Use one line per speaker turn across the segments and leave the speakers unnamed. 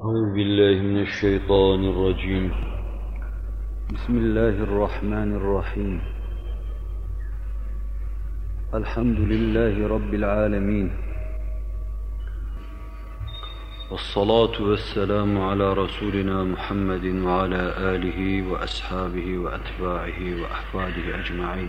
أعوذ بالله من الشيطان الرجيم. بسم الله الرحمن الرحيم. الحمد لله رب العالمين. والصلاة والسلام على رسولنا محمد وعلى آله وأصحابه وأتباعه وأحفاده أجمعين.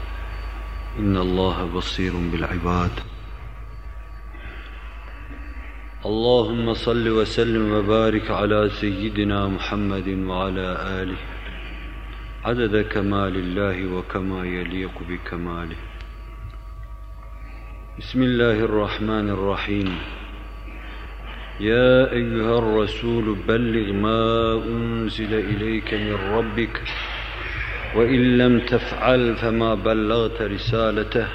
إن الله بصير بالعباد. اللهم صل وسلم وبارك على سيدنا محمد وعلى آله. عدد كمال الله وكما يليق بكماله. بسم الله الرحمن الرحيم. يا أيها الرسول بلغ ما أنزل إليك من ربك وإن لم تفعل فما بلغت رسالته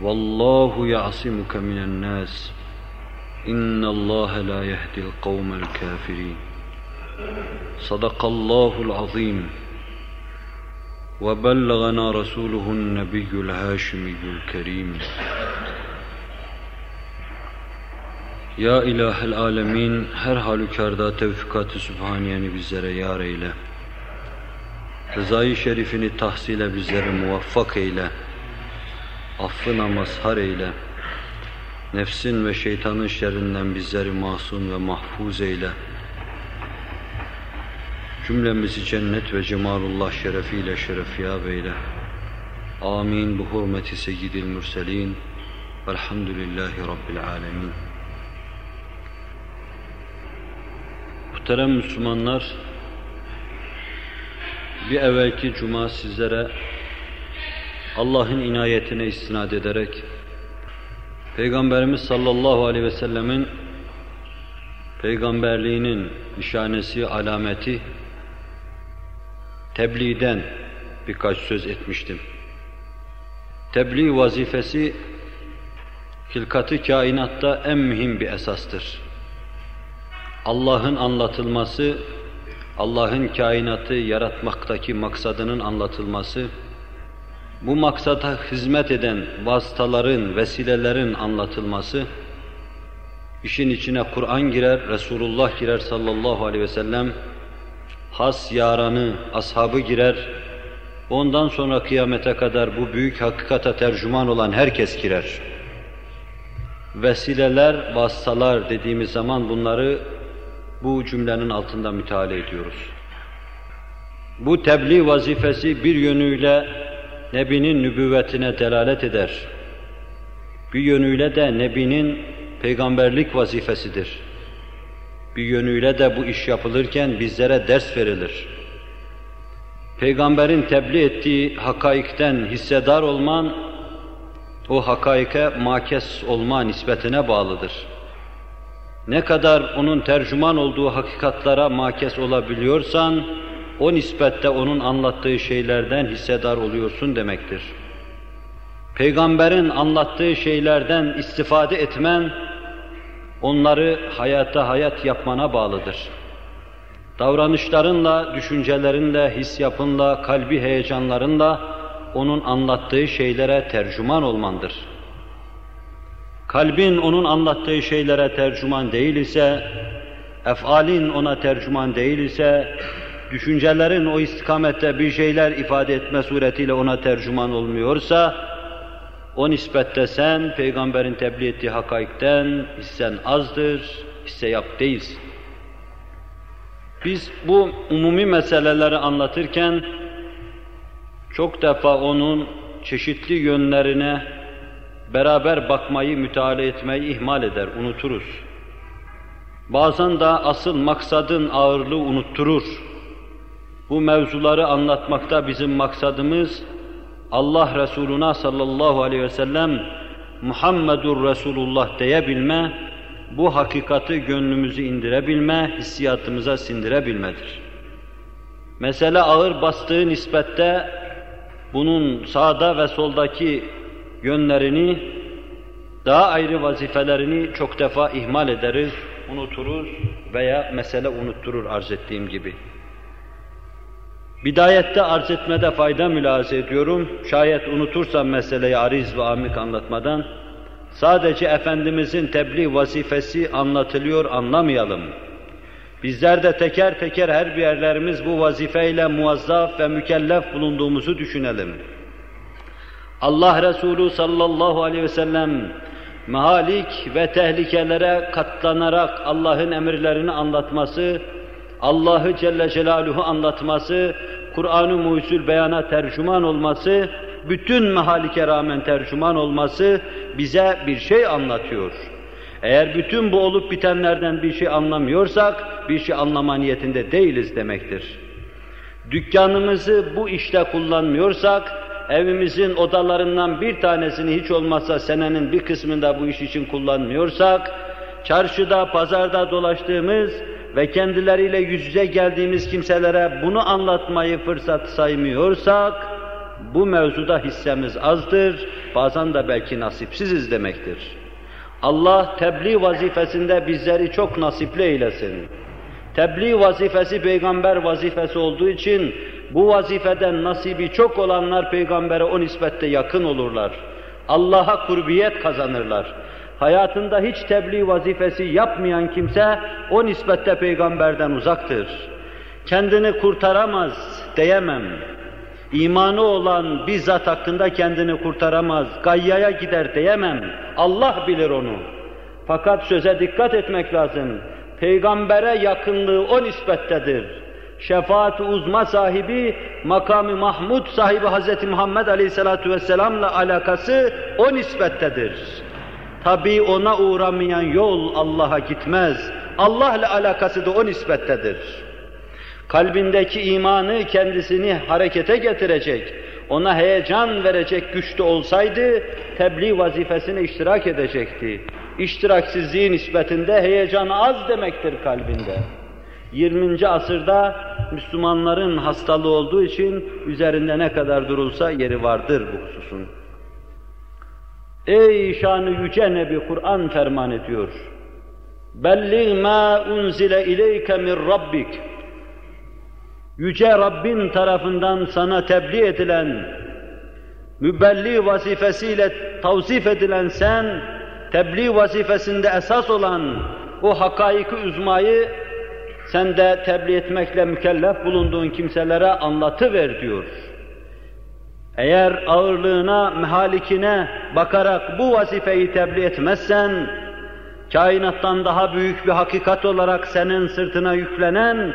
والله يعصمك من الناس إن الله لا يهدي القوم الكافرين. صدق الله العظيم. وبلغنا رسوله النبي الهاشمي الكريم. Ya ilahel alemin her halükarda tevfikat-ı sübhaniyeni bizlere yar eyle. Rızayı şerifini tahsile bizleri muvaffak eyle. Affına mazhar eyle. Nefsin ve şeytanın şerrinden bizleri masum ve mahfuz eyle. Cümlemizi cennet ve cemalullah şerefiyle şerefiyab eyle. Amin. Bu hurmeti seyyidil mürselin. Velhamdülillahi Rabbil alemin. Muhterem Müslümanlar, bir evvelki cuma sizlere Allah'ın inayetine istinad ederek Peygamberimiz sallallahu aleyhi ve sellemin peygamberliğinin nişanesi, alameti tebliğden birkaç söz etmiştim. Tebliğ vazifesi hilkatı kainatta en mühim bir esastır. Allah'ın anlatılması, Allah'ın kainatı yaratmaktaki maksadının anlatılması, bu maksada hizmet eden vasıtaların, vesilelerin anlatılması, işin içine Kur'an girer, Resulullah girer sallallahu aleyhi ve sellem, has yaranı, ashabı girer, ondan sonra kıyamete kadar bu büyük hakikata tercüman olan herkes girer. Vesileler, vasıtalar dediğimiz zaman bunları bu cümlenin altında müteala ediyoruz. Bu tebliğ vazifesi bir yönüyle Nebinin nübüvvetine delalet eder. Bir yönüyle de Nebinin peygamberlik vazifesidir. Bir yönüyle de bu iş yapılırken bizlere ders verilir. Peygamberin tebliğ ettiği hakaikten hissedar olman, o hakaike makes olma nispetine bağlıdır. Ne kadar onun tercüman olduğu hakikatlara makes olabiliyorsan, o nispette onun anlattığı şeylerden hissedar oluyorsun demektir. Peygamberin anlattığı şeylerden istifade etmen, onları hayata hayat yapmana bağlıdır. Davranışlarınla, düşüncelerinle, his yapınla, kalbi heyecanlarınla onun anlattığı şeylere tercüman olmandır. Kalbin onun anlattığı şeylere tercüman değil ise, efalin ona tercüman değil ise, düşüncelerin o istikamette bir şeyler ifade etme suretiyle ona tercüman olmuyorsa, o nispette sen peygamberin tebliğ ettiği hakaikten hissen azdır, hisse yap değilsin. Biz bu umumi meseleleri anlatırken çok defa onun çeşitli yönlerine beraber bakmayı, müteala etmeyi ihmal eder, unuturuz. Bazen de asıl maksadın ağırlığı unutturur. Bu mevzuları anlatmakta bizim maksadımız Allah Resuluna sallallahu aleyhi ve sellem Muhammedur Resulullah diyebilme bu hakikati gönlümüzü indirebilme, hissiyatımıza sindirebilmedir. Mesele ağır bastığı nispette bunun sağda ve soldaki yönlerini, daha ayrı vazifelerini çok defa ihmal ederiz, unuturuz veya mesele unutturur arz ettiğim gibi. Bidayette arz etmede fayda mülahaza ediyorum. Şayet unutursam meseleyi ariz ve amik anlatmadan, sadece Efendimizin tebliğ vazifesi anlatılıyor, anlamayalım. Bizler de teker teker her bir yerlerimiz bu vazifeyle muazzaf ve mükellef bulunduğumuzu düşünelim. Allah Resulü sallallahu aleyhi ve sellem mahalik ve tehlikelere katlanarak Allah'ın emirlerini anlatması, Allah'ı Celle Celaluhu anlatması, Kur'an-ı Muhyüzül Beyan'a tercüman olması, bütün mehalike rağmen tercüman olması bize bir şey anlatıyor. Eğer bütün bu olup bitenlerden bir şey anlamıyorsak, bir şey anlama niyetinde değiliz demektir. Dükkanımızı bu işte kullanmıyorsak, evimizin odalarından bir tanesini hiç olmazsa senenin bir kısmında bu iş için kullanmıyorsak, çarşıda, pazarda dolaştığımız ve kendileriyle yüz yüze geldiğimiz kimselere bunu anlatmayı fırsat saymıyorsak, bu mevzuda hissemiz azdır, bazen de belki nasipsiziz demektir. Allah tebliğ vazifesinde bizleri çok nasipli eylesin. Tebliğ vazifesi peygamber vazifesi olduğu için bu vazifeden nasibi çok olanlar peygambere o nispette yakın olurlar. Allah'a kurbiyet kazanırlar. Hayatında hiç tebliğ vazifesi yapmayan kimse o nispette peygamberden uzaktır. Kendini kurtaramaz diyemem. İmanı olan bizzat hakkında kendini kurtaramaz, gayyaya gider diyemem. Allah bilir onu. Fakat söze dikkat etmek lazım. Peygambere yakınlığı o nispettedir. Şefaat-i uzma sahibi, makamı Mahmud sahibi Hz. Muhammed Aleyhisselatü Vesselam'la alakası o nispettedir. Tabi ona uğramayan yol Allah'a gitmez. Allah ile alakası da o nispettedir. Kalbindeki imanı kendisini harekete getirecek, ona heyecan verecek güçlü olsaydı tebliğ vazifesine iştirak edecekti. İştiraksizliği nispetinde heyecan az demektir kalbinde. 20. asırda Müslümanların hastalığı olduğu için üzerinde ne kadar durulsa yeri vardır bu hususun. Ey şanı yüce Nebi Kur'an ferman ediyor. Belliğ ma unzile ileyke min rabbik. Yüce Rabbin tarafından sana tebliğ edilen, mübelli vazifesiyle tavzif edilen sen, tebliğ vazifesinde esas olan o hakaiki uzmayı sen de tebliğ etmekle mükellef bulunduğun kimselere anlatıver diyor. Eğer ağırlığına, mehalikine bakarak bu vazifeyi tebliğ etmezsen, kainattan daha büyük bir hakikat olarak senin sırtına yüklenen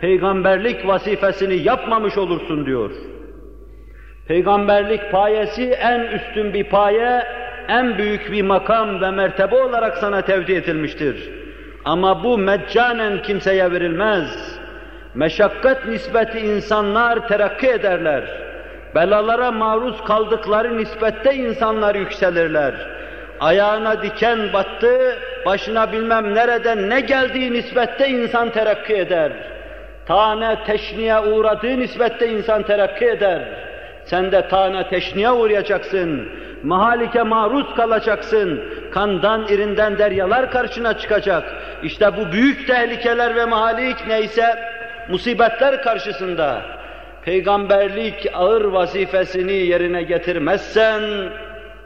peygamberlik vazifesini yapmamış olursun diyor. Peygamberlik payesi en üstün bir paye, en büyük bir makam ve mertebe olarak sana tevdi edilmiştir. Ama bu meccanen kimseye verilmez. Meşakkat nispeti insanlar terakki ederler. Belalara maruz kaldıkları nispette insanlar yükselirler. Ayağına diken battı, başına bilmem nereden ne geldiği nispette insan terakki eder. Tane teşniye uğradığı nispette insan terakki eder. Sen de tane teşniye uğrayacaksın. Mahalike maruz kalacaksın. Kandan, irinden deryalar karşına çıkacak. İşte bu büyük tehlikeler ve mahalik neyse musibetler karşısında peygamberlik ağır vazifesini yerine getirmezsen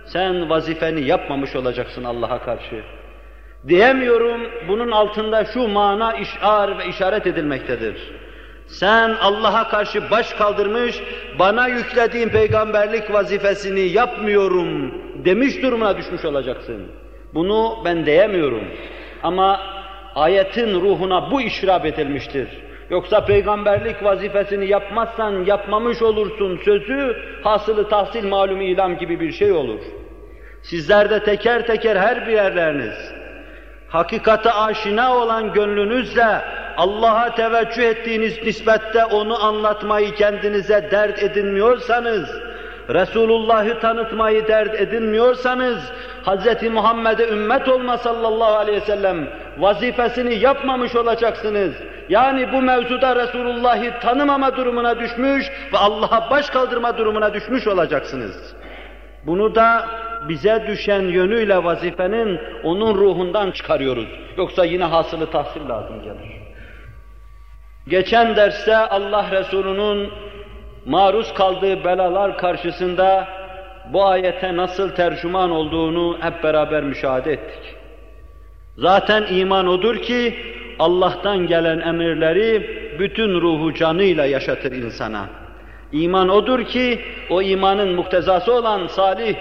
sen vazifeni yapmamış olacaksın Allah'a karşı. Diyemiyorum, bunun altında şu mana işar ve işaret edilmektedir. Sen Allah'a karşı baş kaldırmış, bana yüklediğin peygamberlik vazifesini yapmıyorum demiş durumuna düşmüş olacaksın. Bunu ben diyemiyorum. Ama ayetin ruhuna bu işrap edilmiştir. Yoksa peygamberlik vazifesini yapmazsan yapmamış olursun sözü hasılı tahsil malum ilam gibi bir şey olur. Sizler de teker teker her bir yerleriniz, hakikate aşina olan gönlünüzle Allah'a teveccüh ettiğiniz nispette onu anlatmayı kendinize dert edinmiyorsanız, Resulullah'ı tanıtmayı dert edinmiyorsanız, Hz. Muhammed'e ümmet olma sallallahu aleyhi ve sellem vazifesini yapmamış olacaksınız. Yani bu mevzuda Resulullah'ı tanımama durumuna düşmüş ve Allah'a baş kaldırma durumuna düşmüş olacaksınız. Bunu da bize düşen yönüyle vazifenin onun ruhundan çıkarıyoruz. Yoksa yine hasılı tahsil lazım gelir. Geçen derste Allah Resulü'nün maruz kaldığı belalar karşısında bu ayete nasıl tercüman olduğunu hep beraber müşahede ettik. Zaten iman odur ki Allah'tan gelen emirleri bütün ruhu canıyla yaşatır insana. İman odur ki o imanın muktezası olan salih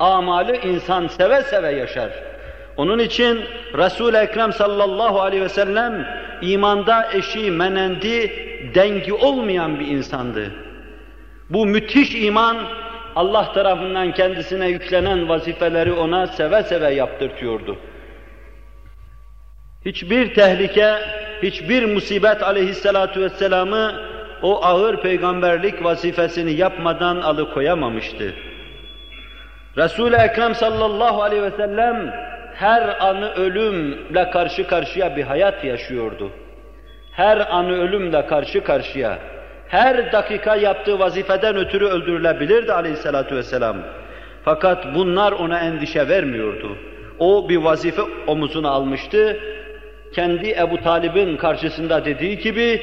amalı insan seve seve yaşar. Onun için Resul-i Ekrem sallallahu aleyhi ve sellem imanda eşi, menendi, dengi olmayan bir insandı. Bu müthiş iman Allah tarafından kendisine yüklenen vazifeleri ona seve seve yaptırtıyordu. Hiçbir tehlike, hiçbir musibet aleyhissalatu vesselam'ı o ağır peygamberlik vazifesini yapmadan alıkoyamamıştı. Resul-i Ekrem sallallahu aleyhi ve sellem her anı ölümle karşı karşıya bir hayat yaşıyordu. Her anı ölümle karşı karşıya, her dakika yaptığı vazifeden ötürü öldürülebilirdi aleyhissalatu vesselam. Fakat bunlar ona endişe vermiyordu. O bir vazife omuzuna almıştı. Kendi Ebu Talib'in karşısında dediği gibi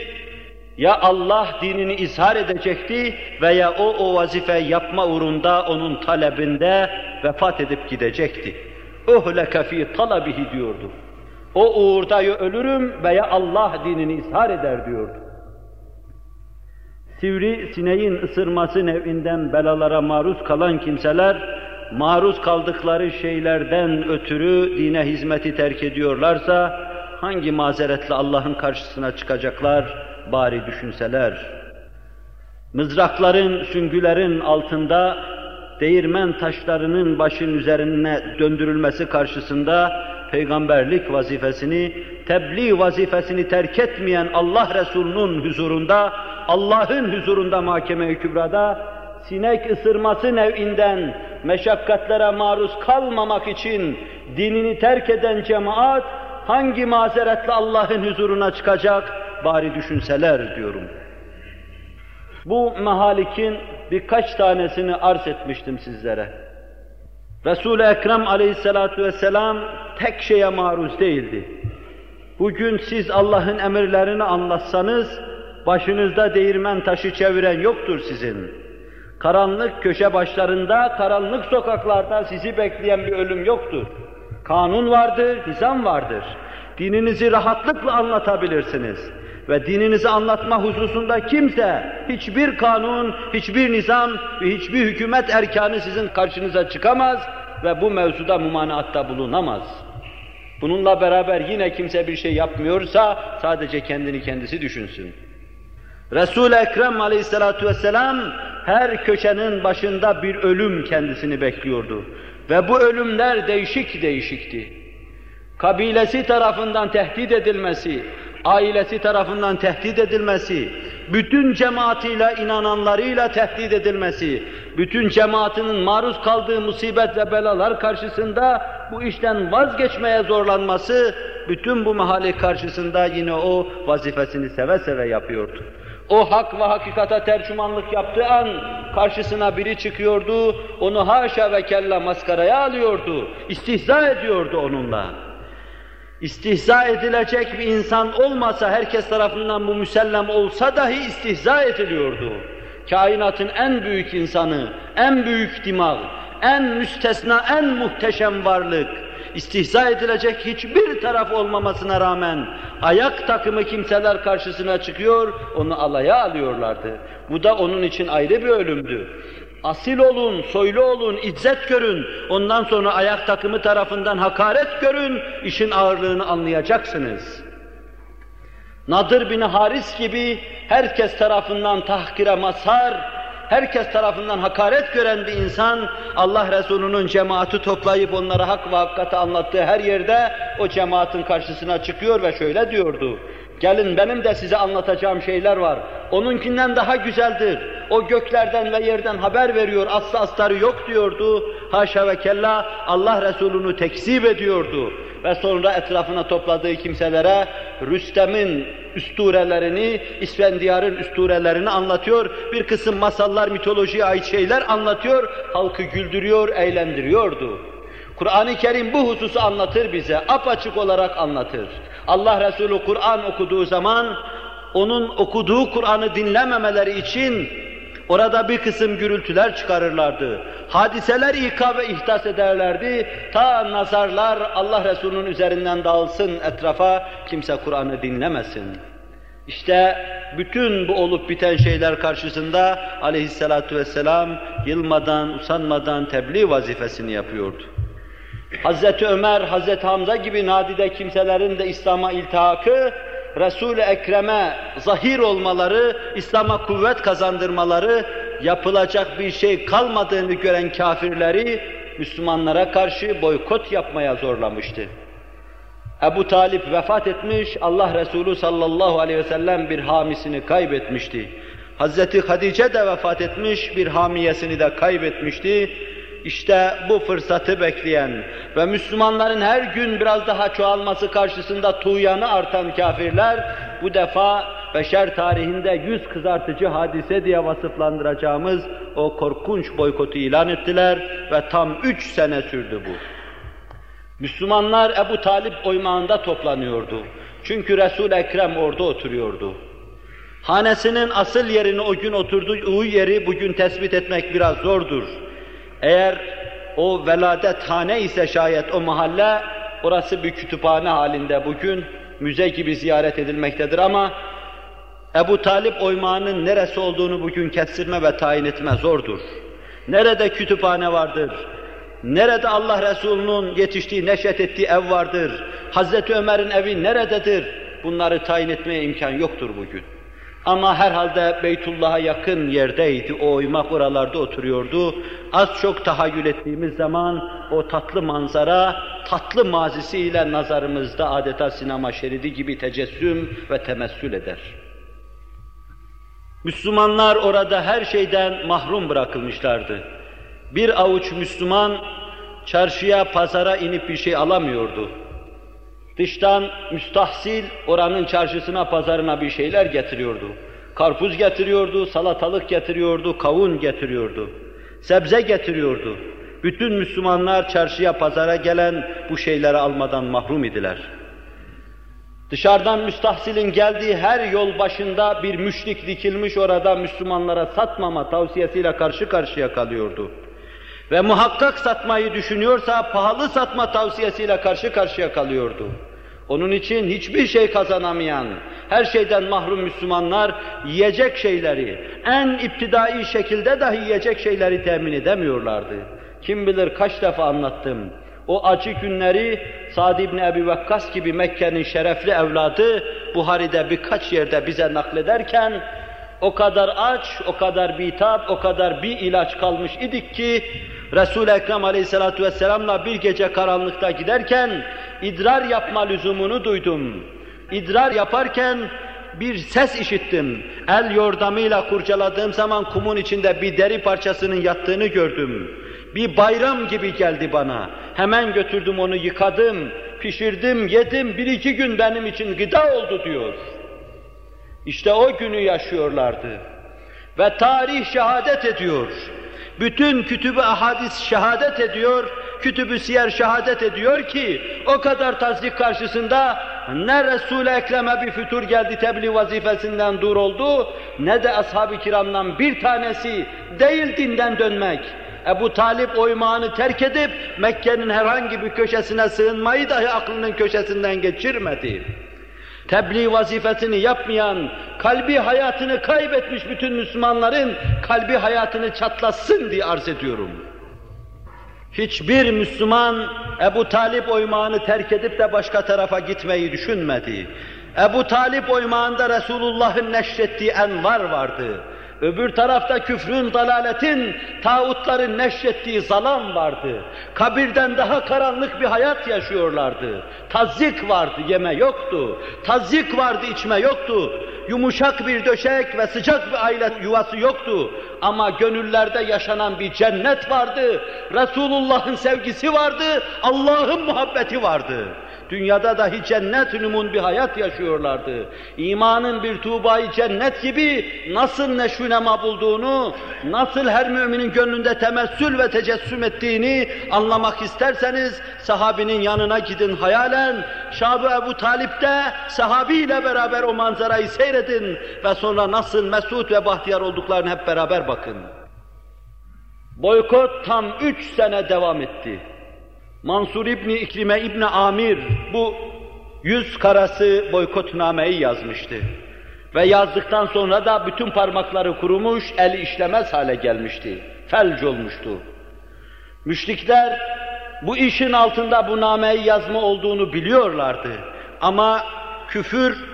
ya Allah dinini izhar edecekti veya o o vazife yapma uğrunda onun talebinde vefat edip gidecekti. Uhleke fi talabihi diyordu. O uğurda ölürüm veya Allah dinini izhar eder diyordu. Sivri sineğin ısırması nevinden belalara maruz kalan kimseler, maruz kaldıkları şeylerden ötürü dine hizmeti terk ediyorlarsa, hangi mazeretle Allah'ın karşısına çıkacaklar, bari düşünseler. Mızrakların, süngülerin altında değirmen taşlarının başın üzerine döndürülmesi karşısında peygamberlik vazifesini, tebliğ vazifesini terk etmeyen Allah Resulü'nün huzurunda, Allah'ın huzurunda mahkeme-i kübrada sinek ısırması nevinden meşakkatlere maruz kalmamak için dinini terk eden cemaat hangi mazeretle Allah'ın huzuruna çıkacak? bari düşünseler diyorum. Bu mehalikin birkaç tanesini arz etmiştim sizlere. Resul-i Ekrem aleyhissalatu vesselam tek şeye maruz değildi. Bugün siz Allah'ın emirlerini anlatsanız, başınızda değirmen taşı çeviren yoktur sizin. Karanlık köşe başlarında, karanlık sokaklarda sizi bekleyen bir ölüm yoktur. Kanun vardır, nizam vardır. Dininizi rahatlıkla anlatabilirsiniz ve dininizi anlatma hususunda kimse, hiçbir kanun, hiçbir nizam ve hiçbir hükümet erkanı sizin karşınıza çıkamaz ve bu mevzuda mumanaatta bulunamaz. Bununla beraber yine kimse bir şey yapmıyorsa sadece kendini kendisi düşünsün. Resul-i Ekrem aleyhissalatu vesselam her köşenin başında bir ölüm kendisini bekliyordu. Ve bu ölümler değişik değişikti. Kabilesi tarafından tehdit edilmesi, ailesi tarafından tehdit edilmesi, bütün cemaatiyle, inananlarıyla tehdit edilmesi, bütün cemaatinin maruz kaldığı musibet ve belalar karşısında bu işten vazgeçmeye zorlanması, bütün bu mahalle karşısında yine o vazifesini seve seve yapıyordu. O hak ve hakikata tercümanlık yaptığı an karşısına biri çıkıyordu, onu haşa ve kella maskaraya alıyordu, istihza ediyordu onunla istihza edilecek bir insan olmasa, herkes tarafından bu müsellem olsa dahi istihza ediliyordu. Kainatın en büyük insanı, en büyük dimağ, en müstesna, en muhteşem varlık, istihza edilecek hiçbir taraf olmamasına rağmen ayak takımı kimseler karşısına çıkıyor, onu alaya alıyorlardı. Bu da onun için ayrı bir ölümdü. Asil olun, soylu olun, izzet görün. Ondan sonra ayak takımı tarafından hakaret görün, işin ağırlığını anlayacaksınız. Nadir bin Haris gibi herkes tarafından tahkire mazhar, herkes tarafından hakaret gören bir insan, Allah Resulü'nün cemaati toplayıp onlara hak ve hakikati anlattığı her yerde o cemaatin karşısına çıkıyor ve şöyle diyordu. Gelin benim de size anlatacağım şeyler var. Onunkinden daha güzeldir. O göklerden ve yerden haber veriyor, aslı astarı yok diyordu. Haşa ve kella Allah Resulü'nü tekzip ediyordu. Ve sonra etrafına topladığı kimselere Rüstem'in üsturelerini, İsfendiyar'ın üsturelerini anlatıyor. Bir kısım masallar, mitolojiye ait şeyler anlatıyor. Halkı güldürüyor, eğlendiriyordu. Kur'an-ı Kerim bu hususu anlatır bize, apaçık olarak anlatır. Allah Resulü Kur'an okuduğu zaman, onun okuduğu Kur'an'ı dinlememeleri için orada bir kısım gürültüler çıkarırlardı. Hadiseler ika ve ihdas ederlerdi. Ta nazarlar Allah Resulü'nün üzerinden dağılsın etrafa, kimse Kur'an'ı dinlemesin. İşte bütün bu olup biten şeyler karşısında aleyhissalatu vesselam yılmadan, usanmadan tebliğ vazifesini yapıyordu. Hazreti Ömer, Hazreti Hamza gibi nadide kimselerin de İslam'a iltihakı, Resul-i Ekrem'e zahir olmaları, İslam'a kuvvet kazandırmaları, yapılacak bir şey kalmadığını gören kafirleri Müslümanlara karşı boykot yapmaya zorlamıştı. Ebu Talip vefat etmiş, Allah Resulü sallallahu aleyhi ve sellem bir hamisini kaybetmişti. Hazreti Hadice de vefat etmiş, bir hamiyesini de kaybetmişti. İşte bu fırsatı bekleyen ve Müslümanların her gün biraz daha çoğalması karşısında tuğyanı artan kafirler, bu defa beşer tarihinde yüz kızartıcı hadise diye vasıflandıracağımız o korkunç boykotu ilan ettiler ve tam üç sene sürdü bu. Müslümanlar Ebu Talip oymağında toplanıyordu. Çünkü Resul-i Ekrem orada oturuyordu. Hanesinin asıl yerini o gün oturduğu yeri bugün tespit etmek biraz zordur. Eğer o veladet hane ise şayet o mahalle, orası bir kütüphane halinde bugün müze gibi ziyaret edilmektedir ama Ebu Talip oymağının neresi olduğunu bugün kestirme ve tayin etme zordur. Nerede kütüphane vardır? Nerede Allah Resulü'nün yetiştiği, neşet ettiği ev vardır? Hazreti Ömer'in evi nerededir? Bunları tayin etmeye imkan yoktur bugün. Ama herhalde Beytullah'a yakın yerdeydi, o oymak oralarda oturuyordu. Az çok tahayyül ettiğimiz zaman o tatlı manzara, tatlı mazisiyle nazarımızda adeta sinema şeridi gibi tecessüm ve temessül eder. Müslümanlar orada her şeyden mahrum bırakılmışlardı. Bir avuç Müslüman çarşıya, pazara inip bir şey alamıyordu. Dıştan müstahsil oranın çarşısına, pazarına bir şeyler getiriyordu. Karpuz getiriyordu, salatalık getiriyordu, kavun getiriyordu. Sebze getiriyordu. Bütün Müslümanlar çarşıya, pazara gelen bu şeyleri almadan mahrum idiler. Dışarıdan müstahsilin geldiği her yol başında bir müşrik dikilmiş orada Müslümanlara satmama tavsiyesiyle karşı karşıya kalıyordu. Ve muhakkak satmayı düşünüyorsa pahalı satma tavsiyesiyle karşı karşıya kalıyordu. Onun için hiçbir şey kazanamayan, her şeyden mahrum Müslümanlar yiyecek şeyleri, en iptidai şekilde dahi yiyecek şeyleri temin edemiyorlardı. Kim bilir kaç defa anlattım. O acı günleri Sa'd ibn Ebi Vakkas gibi Mekke'nin şerefli evladı Buhari'de birkaç yerde bize naklederken o kadar aç, o kadar bitap, o kadar bir ilaç kalmış idik ki Resul-i Ekrem aleyhissalatu vesselamla bir gece karanlıkta giderken idrar yapma lüzumunu duydum. İdrar yaparken bir ses işittim. El yordamıyla kurcaladığım zaman kumun içinde bir deri parçasının yattığını gördüm. Bir bayram gibi geldi bana. Hemen götürdüm onu yıkadım, pişirdim, yedim. Bir iki gün benim için gıda oldu diyor. İşte o günü yaşıyorlardı. Ve tarih şehadet ediyor. Bütün kütübü ahadis şehadet ediyor, kütübü siyer şehadet ediyor ki o kadar tasdik karşısında ne Resul-i Ekrem'e bir fütur geldi tebliğ vazifesinden dur oldu ne de ashab-ı kiramdan bir tanesi değil dinden dönmek. Ebu Talip oymağını terk edip Mekke'nin herhangi bir köşesine sığınmayı dahi aklının köşesinden geçirmedi tebliğ vazifesini yapmayan, kalbi hayatını kaybetmiş bütün Müslümanların kalbi hayatını çatlasın diye arz ediyorum. Hiçbir Müslüman Ebu Talip oymağını terk edip de başka tarafa gitmeyi düşünmedi. Ebu Talip oymağında Resulullah'ın neşrettiği envar vardı. Öbür tarafta küfrün, dalaletin, tağutların neşrettiği zalam vardı. Kabirden daha karanlık bir hayat yaşıyorlardı. Tazik vardı, yeme yoktu. Tazik vardı, içme yoktu. Yumuşak bir döşek ve sıcak bir aile yuvası yoktu. Ama gönüllerde yaşanan bir cennet vardı. Resulullah'ın sevgisi vardı, Allah'ın muhabbeti vardı. Dünyada dahi cennet numun bir hayat yaşıyorlardı. İmanın bir tuğbayı cennet gibi nasıl neşvünema bulduğunu, nasıl her müminin gönlünde temessül ve tecessüm ettiğini anlamak isterseniz sahabinin yanına gidin hayalen. Şab-ı Ebu Talip'te sahabiyle beraber o manzarayı seyredin ve sonra nasıl mesut ve bahtiyar olduklarını hep beraber bakın. Boykot tam üç sene devam etti. Mansur İbni İkrime İbni Amir bu yüz karası boykotnameyi yazmıştı. Ve yazdıktan sonra da bütün parmakları kurumuş, eli işlemez hale gelmişti. Felç olmuştu. Müşrikler bu işin altında bu nameyi yazma olduğunu biliyorlardı. Ama küfür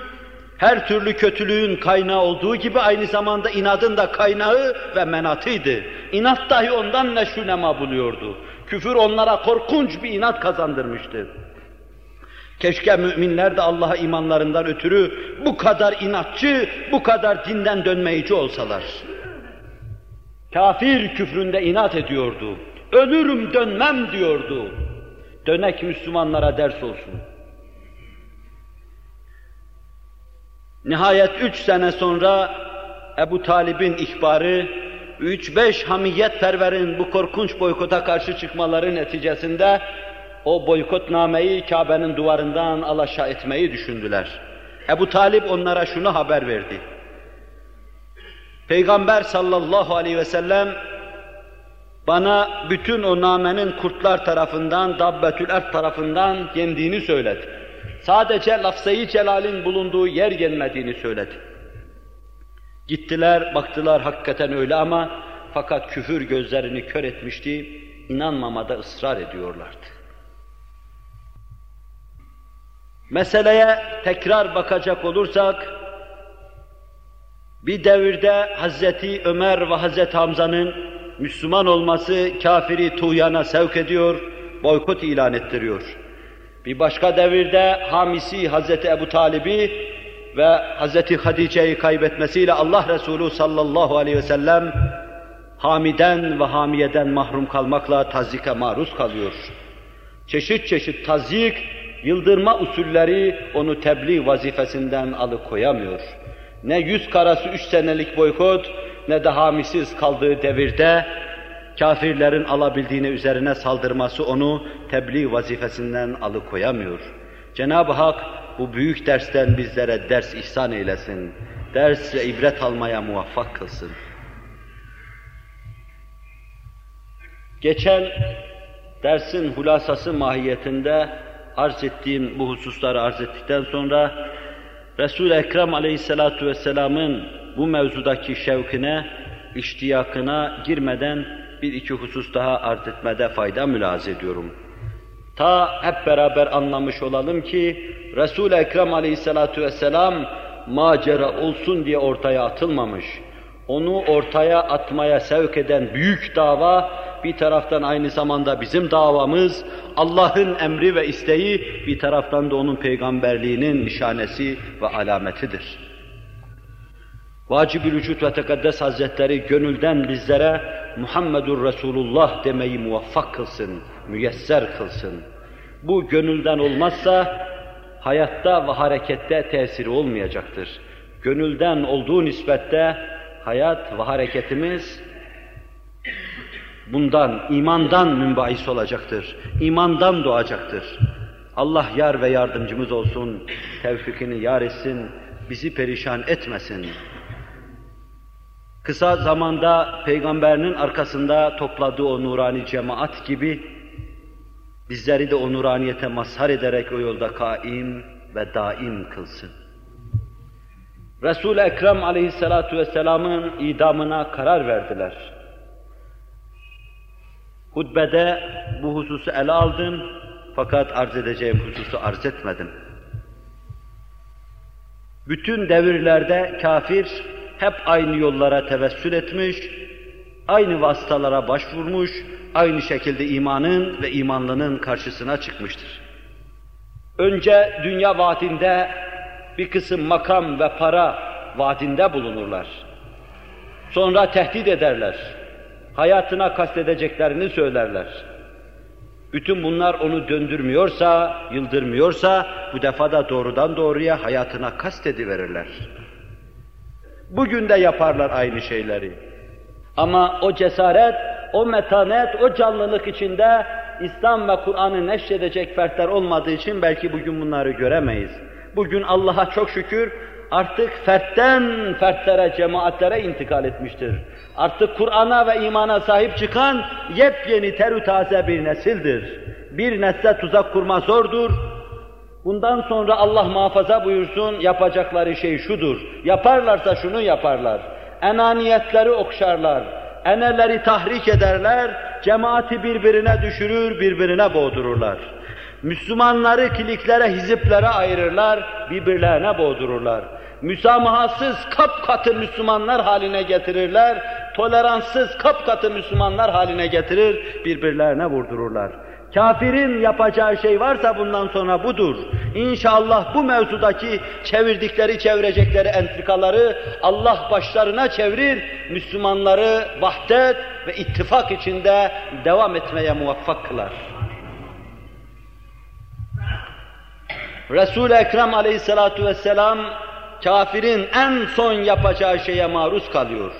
her türlü kötülüğün kaynağı olduğu gibi aynı zamanda inadın da kaynağı ve menatıydı. İnat dahi ondan neşünema buluyordu. Küfür onlara korkunç bir inat kazandırmıştı. Keşke müminler de Allah'a imanlarından ötürü bu kadar inatçı, bu kadar dinden dönmeyici olsalar. Kafir küfründe inat ediyordu. Ölürüm dönmem diyordu. Dönek Müslümanlara ders olsun. Nihayet üç sene sonra Ebu Talib'in ihbarı üç beş hamiyet perverin bu korkunç boykota karşı çıkmaları neticesinde o boykotnameyi Kabe'nin duvarından alaşağı etmeyi düşündüler. Ebu Talip onlara şunu haber verdi. Peygamber sallallahu aleyhi ve sellem bana bütün o namenin kurtlar tarafından, Dabbetül Erd tarafından yendiğini söyledi. Sadece lafzayı celalin bulunduğu yer yenmediğini söyledi. Gittiler, baktılar hakikaten öyle ama fakat küfür gözlerini kör etmişti, inanmamada ısrar ediyorlardı. Meseleye tekrar bakacak olursak, bir devirde Hazreti Ömer ve Hazreti Hamza'nın Müslüman olması kafiri tuğyana sevk ediyor, boykot ilan ettiriyor. Bir başka devirde hamisi Hazreti Ebu Talib'i ve Hazreti Hadice'yi kaybetmesiyle Allah Resulü sallallahu aleyhi ve sellem hamiden ve hamiyeden mahrum kalmakla tazike maruz kalıyor. Çeşit çeşit tazik, yıldırma usulleri onu tebliğ vazifesinden alıkoyamıyor. Ne yüz karası üç senelik boykot, ne de hamisiz kaldığı devirde kafirlerin alabildiğine üzerine saldırması onu tebliğ vazifesinden alıkoyamıyor. Cenab-ı Hak bu büyük dersten bizlere ders ihsan eylesin. Ders ve ibret almaya muvaffak kılsın. Geçen dersin hulasası mahiyetinde arz ettiğim bu hususları arz ettikten sonra Resul-i Ekrem aleyhissalatu vesselamın bu mevzudaki şevkine, iştiyakına girmeden bir iki husus daha arz etmede fayda mülaz ediyorum. Ta hep beraber anlamış olalım ki Resul-i Ekrem aleyhissalatu vesselam macera olsun diye ortaya atılmamış. Onu ortaya atmaya sevk eden büyük dava bir taraftan aynı zamanda bizim davamız, Allah'ın emri ve isteği bir taraftan da onun peygamberliğinin nişanesi ve alametidir. Vacib-ül Vücut ve Tekaddes Hazretleri gönülden bizlere Muhammedur Resulullah demeyi muvaffak kılsın, müyesser kılsın. Bu gönülden olmazsa hayatta ve harekette tesiri olmayacaktır. Gönülden olduğu nispette hayat ve hareketimiz bundan, imandan mümbahis olacaktır. İmandan doğacaktır. Allah yar ve yardımcımız olsun, tevfikini yar etsin, bizi perişan etmesin. Kısa zamanda peygamberinin arkasında topladığı o nurani cemaat gibi bizleri de o nuraniyete mazhar ederek o yolda kaim ve daim kılsın. Resul-i Ekrem aleyhissalatu vesselamın idamına karar verdiler. Hutbede bu hususu ele aldım fakat arz edeceğim hususu arz etmedim. Bütün devirlerde kafir hep aynı yollara tevessül etmiş, aynı vasıtalara başvurmuş, aynı şekilde imanın ve imanlının karşısına çıkmıştır. Önce dünya vaadinde bir kısım makam ve para vaadinde bulunurlar. Sonra tehdit ederler. Hayatına kastedeceklerini söylerler. Bütün bunlar onu döndürmüyorsa, yıldırmıyorsa bu defa da doğrudan doğruya hayatına kastediverirler. Bugün de yaparlar aynı şeyleri. Ama o cesaret, o metanet, o canlılık içinde İslam ve Kur'an'ı neşredecek fertler olmadığı için belki bugün bunları göremeyiz. Bugün Allah'a çok şükür artık fertten fertlere, cemaatlere intikal etmiştir. Artık Kur'an'a ve imana sahip çıkan yepyeni terü taze bir nesildir. Bir nesle tuzak kurma zordur. Bundan sonra Allah muhafaza buyursun yapacakları şey şudur. Yaparlarsa şunu yaparlar. Enaniyetleri okşarlar. Eneleri tahrik ederler. Cemaati birbirine düşürür, birbirine boğdururlar. Müslümanları kiliklere, hiziplere ayırırlar, birbirlerine boğdururlar. Müsamahasız kapkatı Müslümanlar haline getirirler, toleranssız kapkatı Müslümanlar haline getirir, birbirlerine vurdururlar. Kafirin yapacağı şey varsa bundan sonra budur. İnşallah bu mevzudaki çevirdikleri, çevirecekleri entrikaları Allah başlarına çevirir, Müslümanları vahdet ve ittifak içinde devam etmeye muvaffak kılar. Resul-i Ekrem aleyhissalatu vesselam kafirin en son yapacağı şeye maruz kalıyor.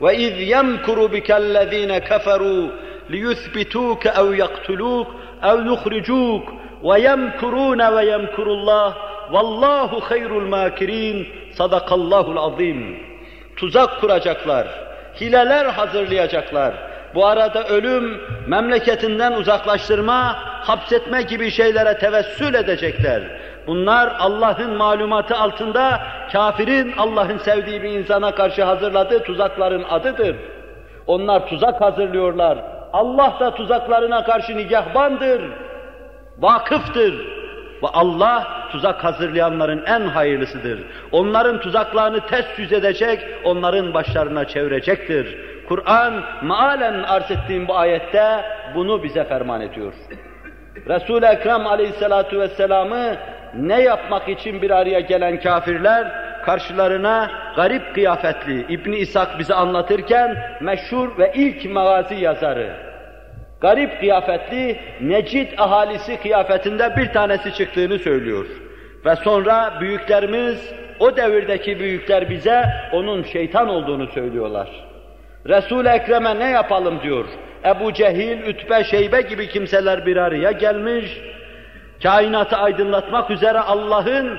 Ve iz yemkuru bikellezine keferu ev yaktuluk ev yukhrijuk ve yemkurun ve yemkurullah vallahu hayrul makirin sadakallahul azim. Tuzak kuracaklar, hileler hazırlayacaklar. Bu arada ölüm, memleketinden uzaklaştırma, hapsetme gibi şeylere tevessül edecekler. Bunlar Allah'ın malumatı altında kafirin Allah'ın sevdiği bir insana karşı hazırladığı tuzakların adıdır. Onlar tuzak hazırlıyorlar. Allah da tuzaklarına karşı nigahbandır, vakıftır. Ve Allah tuzak hazırlayanların en hayırlısıdır. Onların tuzaklarını test yüz edecek, onların başlarına çevirecektir. Kur'an maalen arz ettiğim bu ayette bunu bize ferman ediyor. Resul-i Ekrem aleyhissalatu vesselam'ı ne yapmak için bir araya gelen kafirler karşılarına garip kıyafetli İbn İshak bize anlatırken meşhur ve ilk magazi yazarı garip kıyafetli Necid ahalisi kıyafetinde bir tanesi çıktığını söylüyor. Ve sonra büyüklerimiz, o devirdeki büyükler bize onun şeytan olduğunu söylüyorlar. Resul-i Ekrem'e ne yapalım diyor. Ebu Cehil, Ütbe, Şeybe gibi kimseler bir araya gelmiş, kainatı aydınlatmak üzere Allah'ın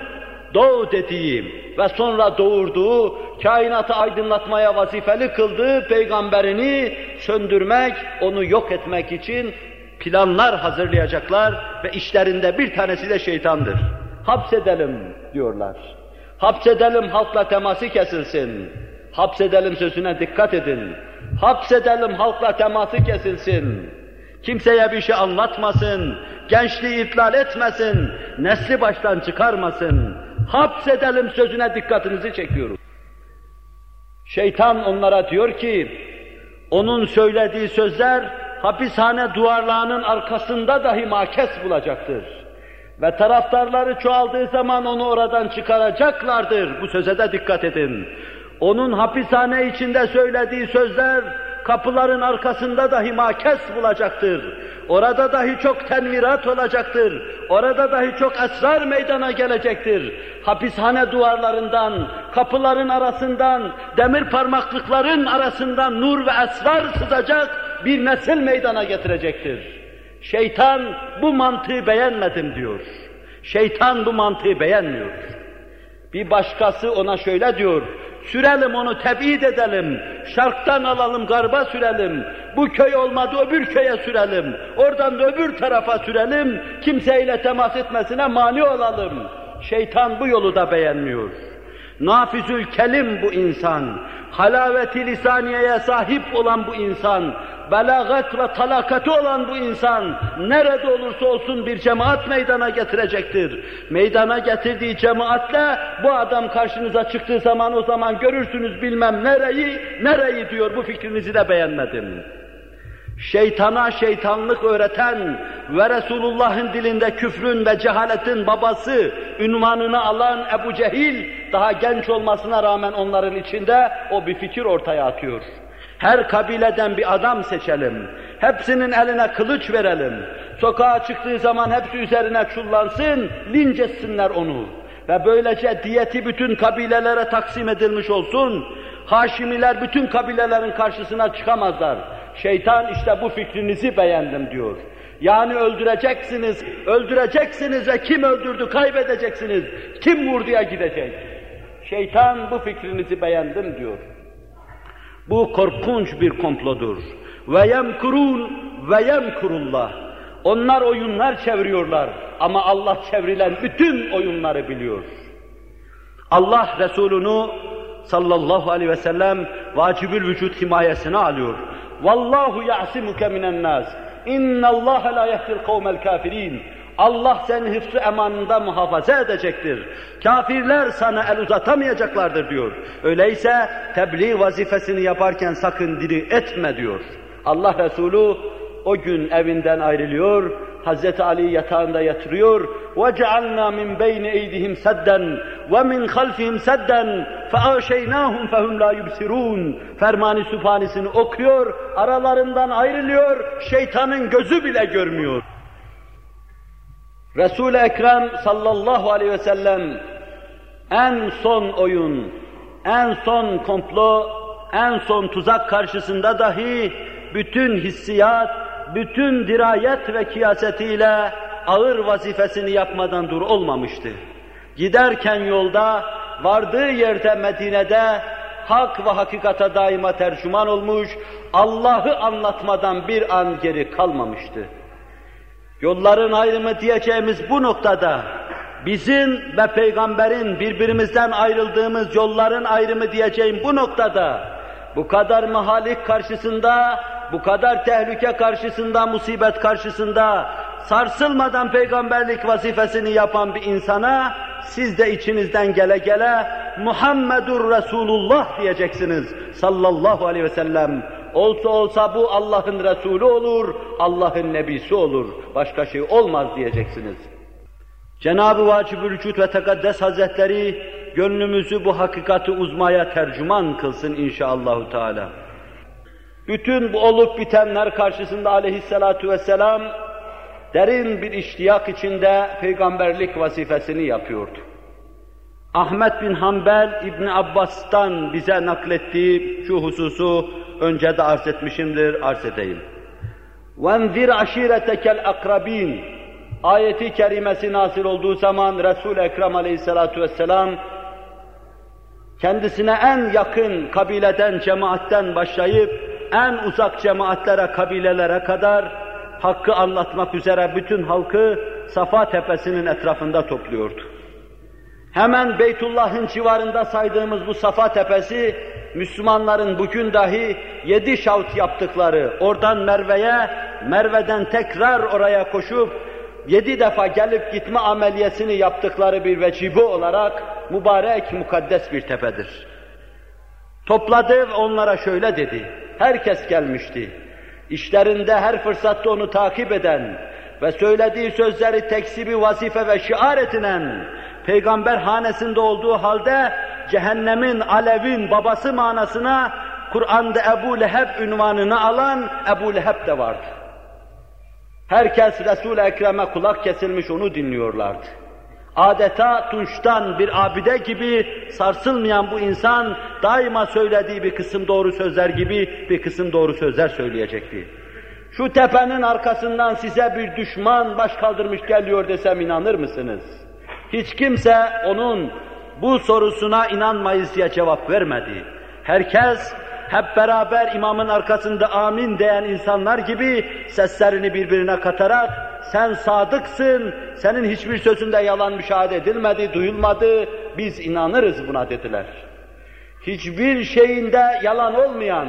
doğu dediği ve sonra doğurduğu, kainatı aydınlatmaya vazifeli kıldığı peygamberini söndürmek, onu yok etmek için planlar hazırlayacaklar ve işlerinde bir tanesi de şeytandır. Hapsedelim diyorlar. Hapsedelim halkla teması kesilsin. Hapsedelim sözüne dikkat edin. Hapsedelim halkla teması kesilsin. Kimseye bir şey anlatmasın, gençliği itlal etmesin, nesli baştan çıkarmasın. Hapsedelim sözüne dikkatinizi çekiyorum. Şeytan onlara diyor ki, onun söylediği sözler hapishane duvarlarının arkasında dahi makes bulacaktır. Ve taraftarları çoğaldığı zaman onu oradan çıkaracaklardır. Bu söze de dikkat edin. Onun hapishane içinde söylediği sözler kapıların arkasında dahi makes bulacaktır. Orada dahi çok tenvirat olacaktır. Orada dahi çok esrar meydana gelecektir. Hapishane duvarlarından, kapıların arasından, demir parmaklıkların arasından nur ve esrar sızacak bir nesil meydana getirecektir. Şeytan bu mantığı beğenmedim diyor. Şeytan bu mantığı beğenmiyor. Bir başkası ona şöyle diyor, Sürelim onu, tebid edelim. Şarktan alalım, garba sürelim. Bu köy olmadı, öbür köye sürelim. Oradan da öbür tarafa sürelim. Kimseyle temas etmesine mani olalım. Şeytan bu yolu da beğenmiyor. Nafizül kelim bu insan, halaveti lisaniyeye sahip olan bu insan, belagat ve talakati olan bu insan nerede olursa olsun bir cemaat meydana getirecektir. Meydana getirdiği cemaatle bu adam karşınıza çıktığı zaman o zaman görürsünüz bilmem nereyi, nereyi diyor bu fikrinizi de beğenmedim. Şeytana şeytanlık öğreten ve Resulullah'ın dilinde küfrün ve cehaletin babası ünvanını alan Ebu Cehil daha genç olmasına rağmen onların içinde o bir fikir ortaya atıyor. Her kabileden bir adam seçelim. Hepsinin eline kılıç verelim. Sokağa çıktığı zaman hepsi üzerine çullansın, linç etsinler onu. Ve böylece diyeti bütün kabilelere taksim edilmiş olsun. Haşimiler bütün kabilelerin karşısına çıkamazlar. Şeytan işte bu fikrinizi beğendim diyor. Yani öldüreceksiniz, öldüreceksiniz ve kim öldürdü kaybedeceksiniz. Kim vurduya gidecek. Şeytan bu fikrinizi beğendim diyor. Bu korkunç bir komplodur. Ve yemkurun ve yemkurullah. Onlar oyunlar çeviriyorlar ama Allah çevrilen bütün oyunları biliyor. Allah Resulunu sallallahu aleyhi ve sellem vacibül vücut himayesine alıyor. Vallahu ya'simuke minen nas. İnna Allah la yehdil kavmel kafirin. Allah seni hıfzı emanında muhafaza edecektir. Kafirler sana el uzatamayacaklardır diyor. Öyleyse tebliğ vazifesini yaparken sakın diri etme diyor. Allah Resulü o gün evinden ayrılıyor, Hazreti Ali yatağında yatırıyor. وَجَعَلْنَا مِنْ بَيْنِ اَيْدِهِمْ سَدًّا وَمِنْ خَلْفِهِمْ سَدًّا فَاَغْشَيْنَاهُمْ فَهُمْ لَا يُبْصِرُونَ Fermani Sübhanisini okuyor, aralarından ayrılıyor, şeytanın gözü bile görmüyor. Resul-i Ekrem sallallahu aleyhi ve sellem en son oyun, en son komplo, en son tuzak karşısında dahi bütün hissiyat, bütün dirayet ve kıyasetiyle ağır vazifesini yapmadan dur olmamıştı. Giderken yolda, vardığı yerde Medine'de hak ve hakikata daima tercüman olmuş, Allah'ı anlatmadan bir an geri kalmamıştı. Yolların ayrımı diyeceğimiz bu noktada bizim ve peygamberin birbirimizden ayrıldığımız yolların ayrımı diyeceğim bu noktada bu kadar mahalik karşısında, bu kadar tehlike karşısında, musibet karşısında sarsılmadan peygamberlik vazifesini yapan bir insana siz de içinizden gele gele Muhammedur Resulullah diyeceksiniz sallallahu aleyhi ve sellem. Olsa olsa bu Allah'ın Resulü olur, Allah'ın Nebisi olur. Başka şey olmaz diyeceksiniz. Cenab-ı Vacib-ül Vücut ve Tekaddes Hazretleri gönlümüzü bu hakikati uzmaya tercüman kılsın inşallahü teala. Bütün bu olup bitenler karşısında aleyhissalatu vesselam derin bir iştiyak içinde peygamberlik vazifesini yapıyordu. Ahmet bin Hanbel İbn Abbas'tan bize naklettiği şu hususu önce de arz etmişimdir, arz edeyim. وَاَنْذِرْ عَشِيرَتَكَ الْاَقْرَب۪ينَ Ayeti kerimesi nasıl olduğu zaman Resul-i Ekrem aleyhissalatu vesselam kendisine en yakın kabileden, cemaatten başlayıp en uzak cemaatlere, kabilelere kadar hakkı anlatmak üzere bütün halkı Safa Tepesi'nin etrafında topluyordu. Hemen Beytullah'ın civarında saydığımız bu Safa Tepesi, Müslümanların bugün dahi yedi şavt yaptıkları, oradan Merve'ye, Merve'den tekrar oraya koşup, yedi defa gelip gitme ameliyesini yaptıkları bir vecibe olarak mübarek, mukaddes bir tepedir. Topladı ve onlara şöyle dedi, herkes gelmişti. İşlerinde her fırsatta onu takip eden ve söylediği sözleri teksibi vazife ve şiar etinen, peygamber hanesinde olduğu halde cehennemin, alevin babası manasına Kur'an'da Ebu Leheb ünvanını alan Ebu Leheb de vardı. Herkes Resul-i Ekrem'e kulak kesilmiş onu dinliyorlardı. Adeta tunçtan bir abide gibi sarsılmayan bu insan daima söylediği bir kısım doğru sözler gibi bir kısım doğru sözler söyleyecekti. Şu tepenin arkasından size bir düşman baş kaldırmış geliyor desem inanır mısınız? Hiç kimse onun bu sorusuna inanmayız diye cevap vermedi. Herkes hep beraber imamın arkasında amin diyen insanlar gibi seslerini birbirine katarak sen sadıksın, senin hiçbir sözünde yalan müşahede edilmedi, duyulmadı,
biz inanırız buna dediler. Hiçbir şeyinde yalan olmayan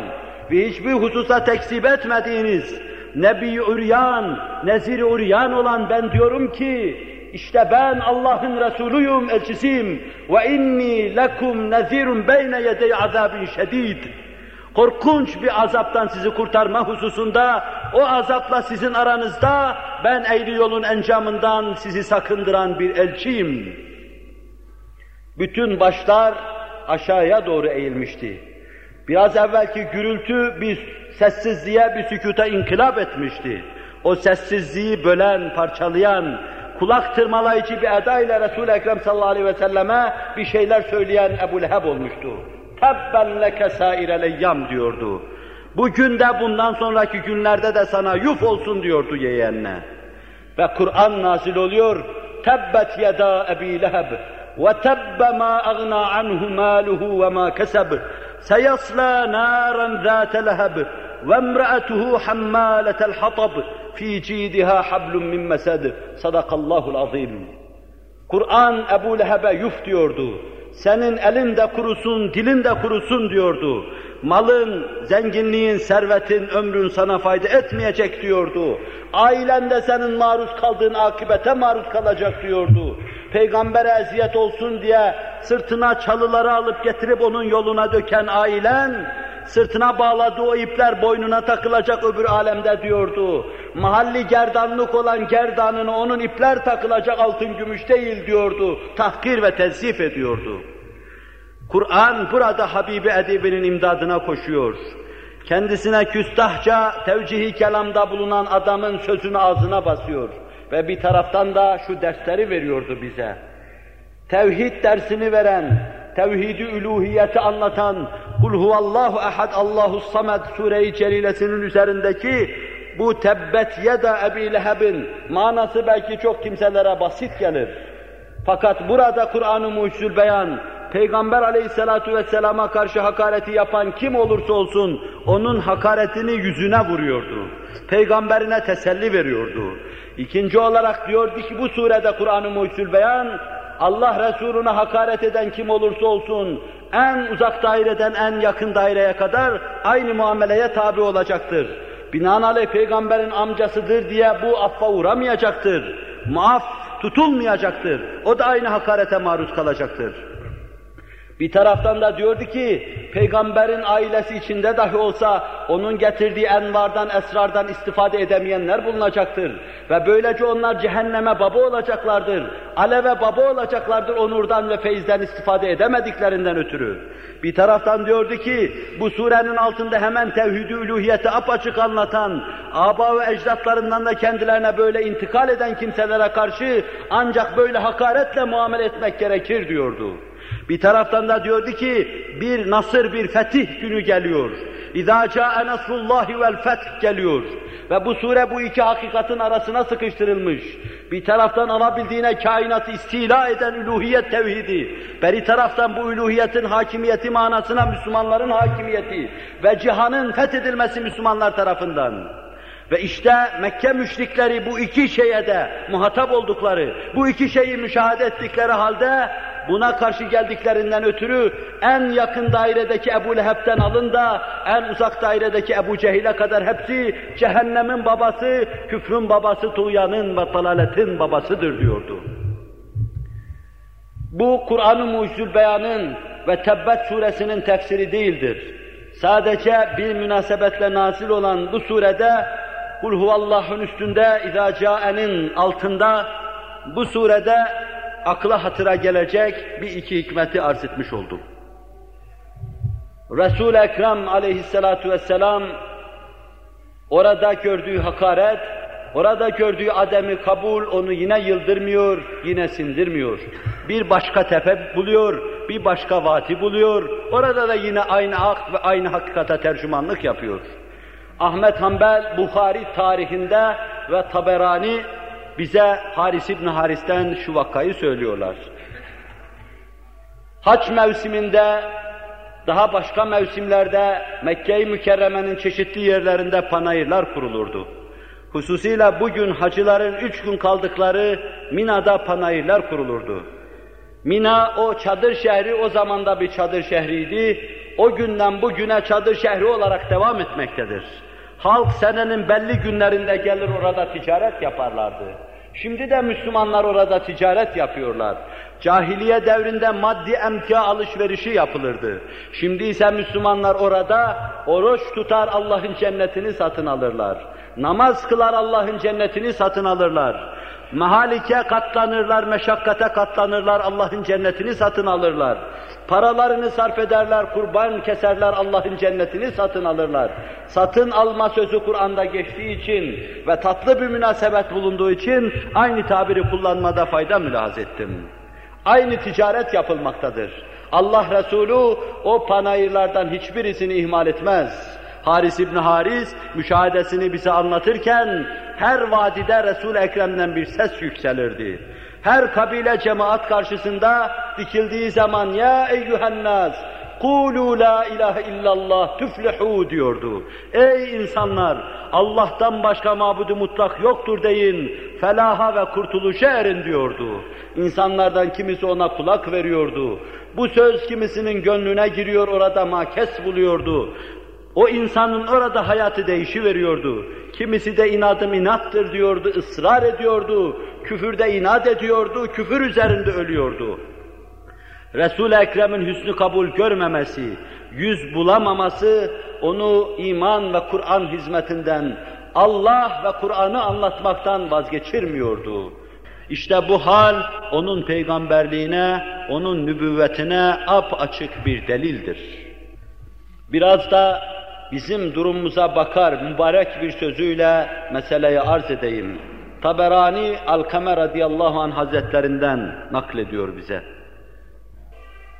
ve hiçbir hususa tekzip etmediğiniz Nebi Uryan, Nezir Uryan olan ben diyorum ki işte ben Allah'ın Resulüyüm, elçisiyim. Ve inni lekum nezirun beyne yedey azabin şedid. Korkunç bir azaptan sizi kurtarma hususunda, o azapla sizin aranızda ben eğri yolun encamından sizi sakındıran bir elçiyim. Bütün başlar aşağıya doğru eğilmişti. Biraz evvelki gürültü bir sessizliğe, bir sükuta inkılap etmişti. O sessizliği bölen, parçalayan, kulak tırmalayıcı bir edayla Resul-i Ekrem sallallahu aleyhi ve selleme bir şeyler söyleyen Ebu Leheb olmuştu. Tebben leke saire leyyam diyordu. Bugün de bundan sonraki günlerde de sana yuf olsun diyordu yeğenine. Ve Kur'an nazil oluyor. Tebbet yeda Ebi Leheb ve tebbe ma agna anhu maluhu ve ma keseb. Seyasla naran zâte leheb ve emra'atuhu hammâletel hatab fi cidiha hablum min mesed. Sadakallahul azim. Kur'an Ebu Leheb'e yuf diyordu. Senin elin de kurusun, dilin de kurusun diyordu. Malın, zenginliğin, servetin, ömrün sana fayda etmeyecek diyordu. Ailen de senin maruz kaldığın akibete maruz kalacak diyordu. Peygambere eziyet olsun diye sırtına çalıları alıp getirip onun yoluna döken ailen, sırtına bağladığı o ipler boynuna takılacak öbür alemde diyordu. Mahalli gerdanlık olan gerdanını onun ipler takılacak altın gümüş değil diyordu. Tahkir ve tezif ediyordu. Kur'an burada Habibi Edibi'nin imdadına koşuyor. Kendisine küstahça tevcihi kelamda bulunan adamın sözünü ağzına basıyor. Ve bir taraftan da şu dersleri veriyordu bize. Tevhid dersini veren, tevhidi üluhiyeti anlatan, Kul huvallahu ehad Allahu samed sure-i celilesinin üzerindeki bu tebbet yeda Ebi Leheb'in manası belki çok kimselere basit gelir. Fakat burada Kur'an-ı Mucizül Beyan, Peygamber aleyhissalatu vesselama karşı hakareti yapan kim olursa olsun, onun hakaretini yüzüne vuruyordu. Peygamberine teselli veriyordu. İkinci olarak diyordu ki bu surede Kur'an-ı Mucizül Beyan, Allah Resulüne hakaret eden kim olursa olsun, en uzak daireden en yakın daireye kadar aynı muameleye tabi olacaktır. Binaenaleyh peygamberin amcasıdır diye bu affa uğramayacaktır. Muaf tutulmayacaktır. O da aynı hakarete maruz kalacaktır. Bir taraftan da diyordu ki, peygamberin ailesi içinde dahi olsa onun getirdiği envardan, esrardan istifade edemeyenler bulunacaktır. Ve böylece onlar cehenneme baba olacaklardır. Aleve baba olacaklardır onurdan ve feyizden istifade edemediklerinden ötürü. Bir taraftan diyordu ki, bu surenin altında hemen tevhid-i üluhiyeti apaçık anlatan, aba ve ecdatlarından da kendilerine böyle intikal eden kimselere karşı ancak böyle hakaretle muamele etmek gerekir diyordu. Bir taraftan da diyordu ki bir nasır, bir fetih günü geliyor. İzâ câe nasrullâhi vel feth geliyor. Ve bu sure bu iki hakikatin arasına sıkıştırılmış. Bir taraftan alabildiğine kainatı istila eden üluhiyet tevhidi, beri taraftan bu üluhiyetin hakimiyeti manasına Müslümanların hakimiyeti ve cihanın fethedilmesi Müslümanlar tarafından. Ve işte Mekke müşrikleri bu iki şeye de muhatap oldukları, bu iki şeyi müşahede ettikleri halde buna karşı geldiklerinden ötürü en yakın dairedeki Ebu Leheb'den alın da en uzak dairedeki Ebu Cehil'e kadar hepsi cehennemin babası, küfrün babası, tuğyanın ve dalaletin babasıdır diyordu. Bu Kur'an-ı Beyan'ın ve Tebbet suresinin tefsiri değildir. Sadece bir münasebetle nazil olan bu surede Kul huvallahun üstünde izâ câenin altında bu surede akla hatıra gelecek bir iki hikmeti arz etmiş oldum. Resul-i Ekrem aleyhissalatu vesselam orada gördüğü hakaret, orada gördüğü ademi kabul onu yine yıldırmıyor, yine sindirmiyor. Bir başka tepe buluyor, bir başka vati buluyor. Orada da yine aynı hak ve aynı hakikata tercümanlık yapıyor. Ahmet Hanbel Bukhari tarihinde ve Taberani bize Haris İbn Haris'ten şu vakayı söylüyorlar. Haç mevsiminde, daha başka mevsimlerde Mekke-i Mükerreme'nin çeşitli yerlerinde panayırlar kurulurdu. Hususiyle bugün hacıların üç gün kaldıkları Mina'da panayırlar kurulurdu. Mina o çadır şehri o zamanda bir çadır şehriydi. O günden bugüne çadır şehri olarak devam etmektedir. Halk senenin belli günlerinde gelir orada ticaret yaparlardı. Şimdi de Müslümanlar orada ticaret yapıyorlar. Cahiliye devrinde maddi emtia alışverişi yapılırdı. Şimdi ise Müslümanlar orada oruç tutar Allah'ın cennetini satın alırlar. Namaz kılar Allah'ın cennetini satın alırlar. Mahalike katlanırlar, meşakkate katlanırlar, Allah'ın cennetini satın alırlar. Paralarını sarf ederler, kurban keserler, Allah'ın cennetini satın alırlar. Satın alma sözü Kur'an'da geçtiği için ve tatlı bir münasebet bulunduğu için aynı tabiri kullanmada fayda mülahaz ettim. Aynı ticaret yapılmaktadır. Allah Resulü o panayırlardan hiçbirisini ihmal etmez. Haris İbni Haris müşahedesini bize anlatırken her vadide Resul-i Ekrem'den bir ses yükselirdi. Her kabile cemaat karşısında dikildiği zaman ya eyyühennaz Kulu la ilahe illallah tüflihu diyordu. Ey insanlar! Allah'tan başka mabudu mutlak yoktur deyin. Felaha ve kurtuluşa erin diyordu. İnsanlardan kimisi ona kulak veriyordu. Bu söz kimisinin gönlüne giriyor orada makes buluyordu. O insanın orada hayatı değişi veriyordu. Kimisi de inadım inattır diyordu, ısrar ediyordu. Küfürde inat ediyordu, küfür üzerinde ölüyordu. Resul-i Ekrem'in hüsnü kabul görmemesi, yüz bulamaması onu iman ve Kur'an hizmetinden, Allah ve Kur'an'ı anlatmaktan vazgeçirmiyordu. İşte bu hal onun peygamberliğine, onun nübüvvetine ap açık bir delildir. Biraz da bizim durumumuza bakar mübarek bir sözüyle meseleyi arz edeyim. Taberani Alkame radıyallahu anh hazretlerinden naklediyor bize.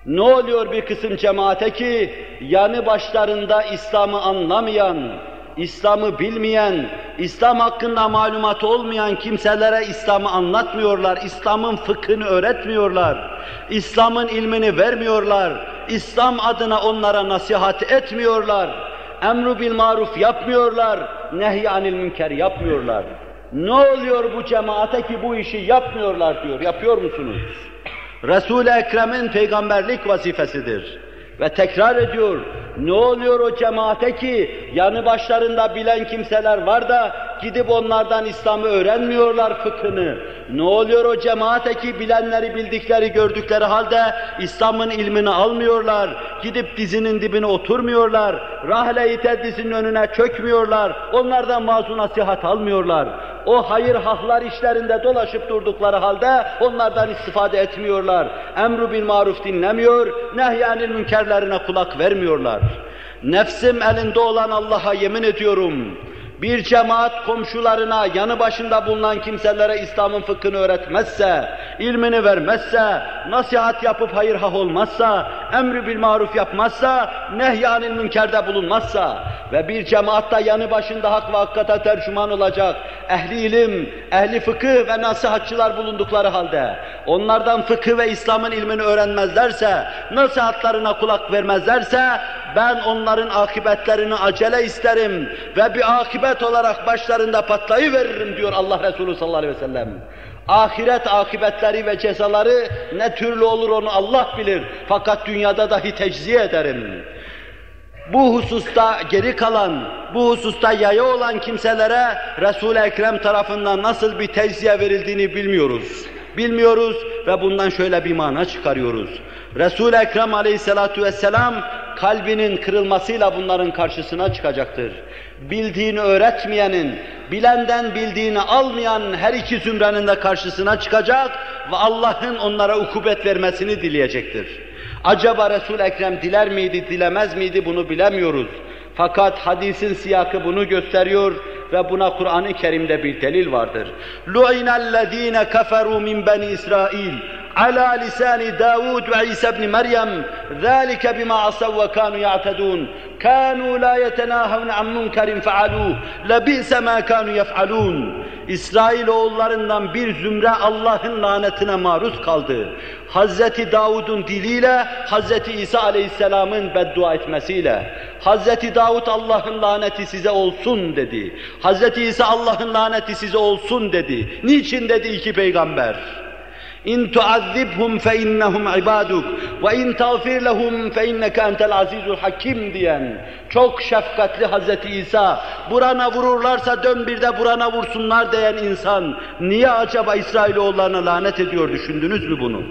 Ne oluyor bir kısım cemaate ki yanı başlarında İslam'ı anlamayan, İslam'ı bilmeyen, İslam hakkında malumat olmayan kimselere İslam'ı anlatmıyorlar, İslam'ın fıkhını öğretmiyorlar, İslam'ın ilmini vermiyorlar, İslam adına onlara nasihat etmiyorlar, emru bil maruf yapmıyorlar, nehy anil münker yapmıyorlar. Ne oluyor bu cemaate ki bu işi yapmıyorlar diyor, yapıyor musunuz? Resul-i Ekrem'in peygamberlik vazifesidir. Ve tekrar ediyor, ne oluyor o cemaate ki yanı başlarında bilen kimseler var da gidip onlardan İslam'ı öğrenmiyorlar fıkhını. Ne oluyor o cemaate ki bilenleri bildikleri gördükleri halde İslam'ın ilmini almıyorlar. Gidip dizinin dibine oturmuyorlar. Rahle-i teddisinin önüne çökmüyorlar. Onlardan vaaz nasihat almıyorlar. O hayır hahlar işlerinde dolaşıp durdukları halde onlardan istifade etmiyorlar. Emru bil maruf dinlemiyor, nehyanil münkerlerine kulak vermiyorlar. Nefsim elinde olan Allah'a yemin ediyorum. Bir cemaat komşularına, yanı başında bulunan kimselere İslam'ın fıkhını öğretmezse, ilmini vermezse, nasihat yapıp hayır hah olmazsa, emri bil maruf yapmazsa, nehyanil münkerde bulunmazsa ve bir cemaatta yanı başında hak ve hakikate tercüman olacak ehli ilim, ehli fıkıh ve nasihatçılar bulundukları halde onlardan fıkıh ve İslam'ın ilmini öğrenmezlerse, nasihatlarına kulak vermezlerse ben onların akıbetlerini acele isterim ve bir akıbet olarak başlarında patlayıveririm diyor Allah Resulü sallallahu aleyhi ve sellem. Ahiret akıbetleri ve cezaları ne türlü olur onu Allah bilir. Fakat dünyada dahi tecziye ederim. Bu hususta geri kalan, bu hususta yaya olan kimselere Resul-i Ekrem tarafından nasıl bir tecziye verildiğini bilmiyoruz. Bilmiyoruz ve bundan şöyle bir mana çıkarıyoruz. Resul-i Ekrem aleyhissalatu vesselam kalbinin kırılmasıyla bunların karşısına çıkacaktır Bildiğini öğretmeyenin, bilenden bildiğini almayan her iki zümrenin de karşısına çıkacak ve Allah'ın onlara ukubet vermesini dileyecektir. Acaba Resul-i Ekrem diler miydi, dilemez miydi bunu bilemiyoruz. Fakat hadisin siyakı bunu gösteriyor ve buna Kur'an-ı Kerim'de bir delil vardır. لُعِنَ الَّذ۪ينَ كَفَرُوا مِنْ بَنِي İsrail على لسان داود وعيسى بن مريم ذلك بما عصوا وكانوا يعتدون كانوا لا يتناهون عن منكر فعلوه لبئس ما كانوا يفعلون İsrail oğullarından bir zümre Allah'ın lanetine maruz kaldı. Hazreti Davud'un diliyle Hazreti İsa Aleyhisselam'ın beddua etmesiyle Hazreti Davud Allah'ın laneti size olsun dedi. Hazreti İsa Allah'ın laneti size olsun dedi. Niçin dedi iki peygamber? İn tuazzibhum fe innahum ibaduk ve in tağfir lehum fe inneke entel azizul hakim diyen çok şefkatli Hazreti İsa burana vururlarsa dön bir de burana vursunlar diyen insan niye acaba İsrailoğullarına lanet ediyor düşündünüz mü bunu?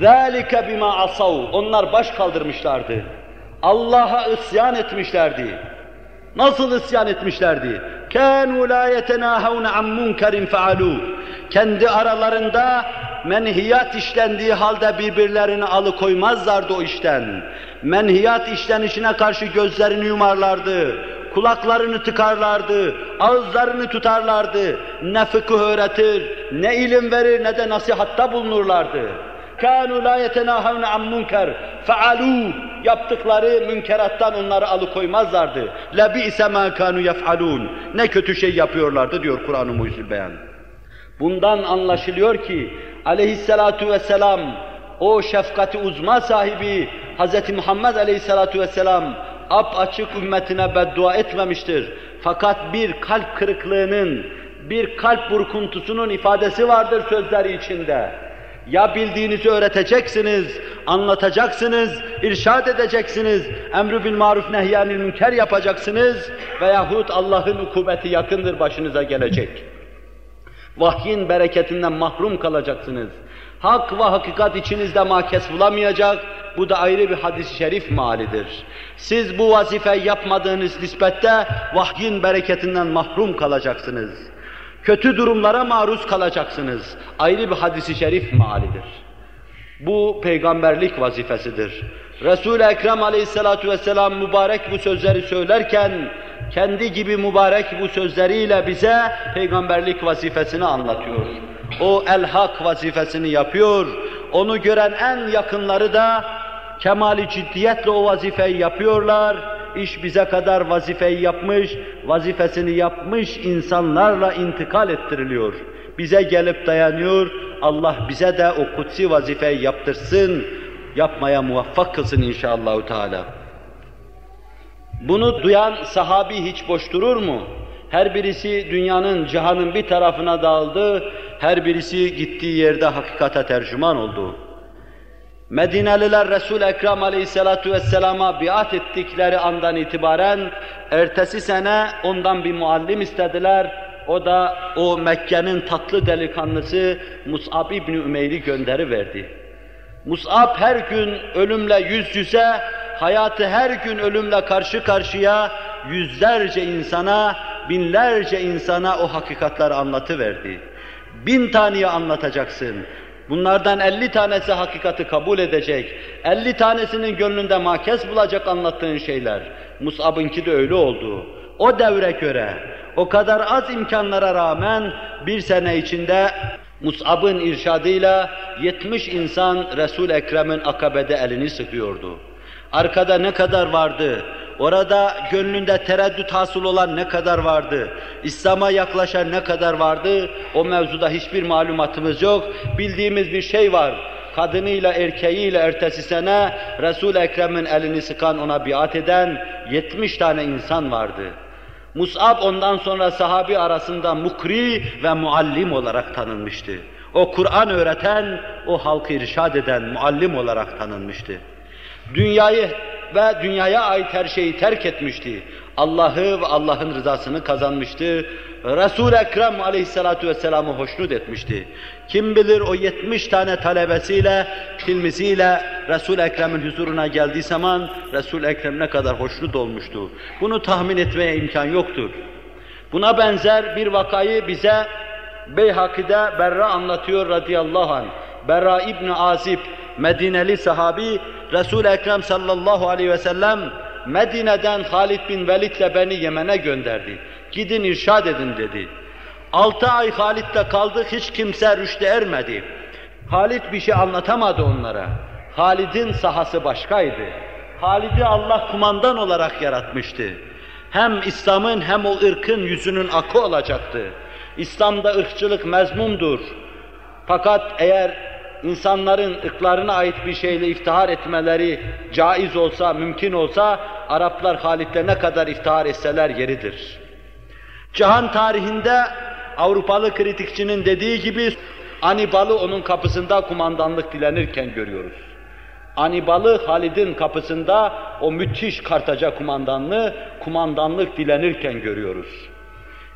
ذَٰلِكَ بِمَا عَصَوْا Onlar baş kaldırmışlardı. Allah'a isyan etmişlerdi. Nasıl isyan etmişlerdi? كَانُوا لَا يَتَنَاهَوْنَ عَنْ مُنْكَرٍ فَعَلُوا Kendi aralarında menhiyat işlendiği halde birbirlerini alıkoymazlardı o işten. Menhiyat işlenişine karşı gözlerini yumarlardı, kulaklarını tıkarlardı, ağızlarını tutarlardı. Ne fıkıh öğretir, ne ilim verir ne de nasihatta bulunurlardı. كَانُوا لَا يَتَنَاهَوْنَ عَنْ مُنْكَرٍ فَعَلُوا Yaptıkları münkerattan onları alıkoymazlardı. لَبِئْسَ مَا كَانُوا يَفْعَلُونَ Ne kötü şey yapıyorlardı diyor Kur'an-ı Muhyüzül Beyan. Bundan anlaşılıyor ki aleyhissalatu vesselam o şefkati uzma sahibi Hz. Muhammed aleyhissalatu vesselam ap açık ümmetine beddua etmemiştir. Fakat bir kalp kırıklığının, bir kalp burkuntusunun ifadesi vardır sözleri içinde. Ya bildiğinizi öğreteceksiniz, anlatacaksınız, irşad edeceksiniz, emr bil maruf nehyanil münker yapacaksınız veyahut Allah'ın ukubeti yakındır başınıza gelecek. Vahyin bereketinden mahrum kalacaksınız. Hak ve hakikat içinizde makes bulamayacak, bu da ayrı bir hadis-i şerif malidir. Siz bu vazifeyi yapmadığınız nispette vahyin bereketinden mahrum kalacaksınız. Kötü durumlara maruz kalacaksınız. Ayrı bir hadis-i şerif malidir. Bu peygamberlik vazifesidir. Resul-i Ekrem aleyhissalatu vesselam mübarek bu sözleri söylerken kendi gibi mübarek bu sözleriyle bize peygamberlik vazifesini anlatıyor. O el-hak vazifesini yapıyor. Onu gören en yakınları da kemali ciddiyetle o vazifeyi yapıyorlar. İş bize kadar vazifeyi yapmış, vazifesini yapmış insanlarla intikal ettiriliyor. Bize gelip dayanıyor, Allah bize de o kutsi vazifeyi yaptırsın, yapmaya muvaffak kılsın inşallahü teala. Bunu duyan sahabi hiç boş durur mu? Her birisi dünyanın, cihanın bir tarafına dağıldı, her birisi gittiği yerde hakikate tercüman oldu. Medineliler Resul-i Ekrem aleyhissalatu vesselama biat ettikleri andan itibaren ertesi sene ondan bir muallim istediler. O da o Mekke'nin tatlı delikanlısı Mus'ab İbni Ümeyr'i gönderi verdi. Mus'ab her gün ölümle yüz yüze, hayatı her gün ölümle karşı karşıya yüzlerce insana, binlerce insana o hakikatleri anlatıverdi. Bin taneye anlatacaksın. Bunlardan elli tanesi hakikati kabul edecek. elli tanesinin gönlünde makes bulacak anlattığın şeyler. Mus'ab'ınki de öyle oldu. O devre göre, o kadar az imkanlara rağmen bir sene içinde Mus'ab'ın irşadıyla 70 insan Resul Ekrem'in akabede elini sıkıyordu. Arkada ne kadar vardı? Orada gönlünde tereddüt hasıl olan ne kadar vardı? İslam'a yaklaşan ne kadar vardı? O mevzuda hiçbir malumatımız yok. Bildiğimiz bir şey var. Kadınıyla erkeğiyle ertesi sene Resul Ekrem'in elini sıkan ona biat eden 70 tane insan vardı. Mus'ab ondan sonra sahabi arasında mukri ve muallim olarak tanınmıştı. O Kur'an öğreten, o halkı irşad eden muallim olarak tanınmıştı. Dünyayı ve dünyaya ait her şeyi terk etmişti. Allah'ı ve Allah'ın rızasını kazanmıştı. Resul-i Ekrem aleyhissalatu vesselam'ı hoşnut etmişti. Kim bilir o 70 tane talebesiyle, tilmisiyle Resul-i Ekrem'in huzuruna geldiği zaman Resul-i Ekrem ne kadar hoşnut olmuştu. Bunu tahmin etmeye imkan yoktur. Buna benzer bir vakayı bize Beyhaki'de Berra anlatıyor radıyallahu anh. Berra İbni Azib, Medineli sahabi, Resul-i Ekrem sallallahu aleyhi ve sellem Medine'den Halid bin Velid'le beni Yemen'e gönderdi. Gidin irşad edin dedi. Altı ay Halid'de kaldık, hiç kimse rüşte ermedi. Halid bir şey anlatamadı onlara. Halid'in sahası başkaydı. Halid'i Allah kumandan olarak yaratmıştı. Hem İslam'ın hem o ırkın yüzünün akı olacaktı. İslam'da ırkçılık mezmumdur. Fakat eğer insanların ırklarına ait bir şeyle iftihar etmeleri caiz olsa, mümkün olsa, Araplar Halit'le ne kadar iftihar etseler yeridir. Cihan tarihinde Avrupalı kritikçinin dediği gibi Anibal'ı onun kapısında kumandanlık dilenirken görüyoruz. Anibal'ı Halid'in kapısında o müthiş Kartaca kumandanlığı, kumandanlık dilenirken görüyoruz.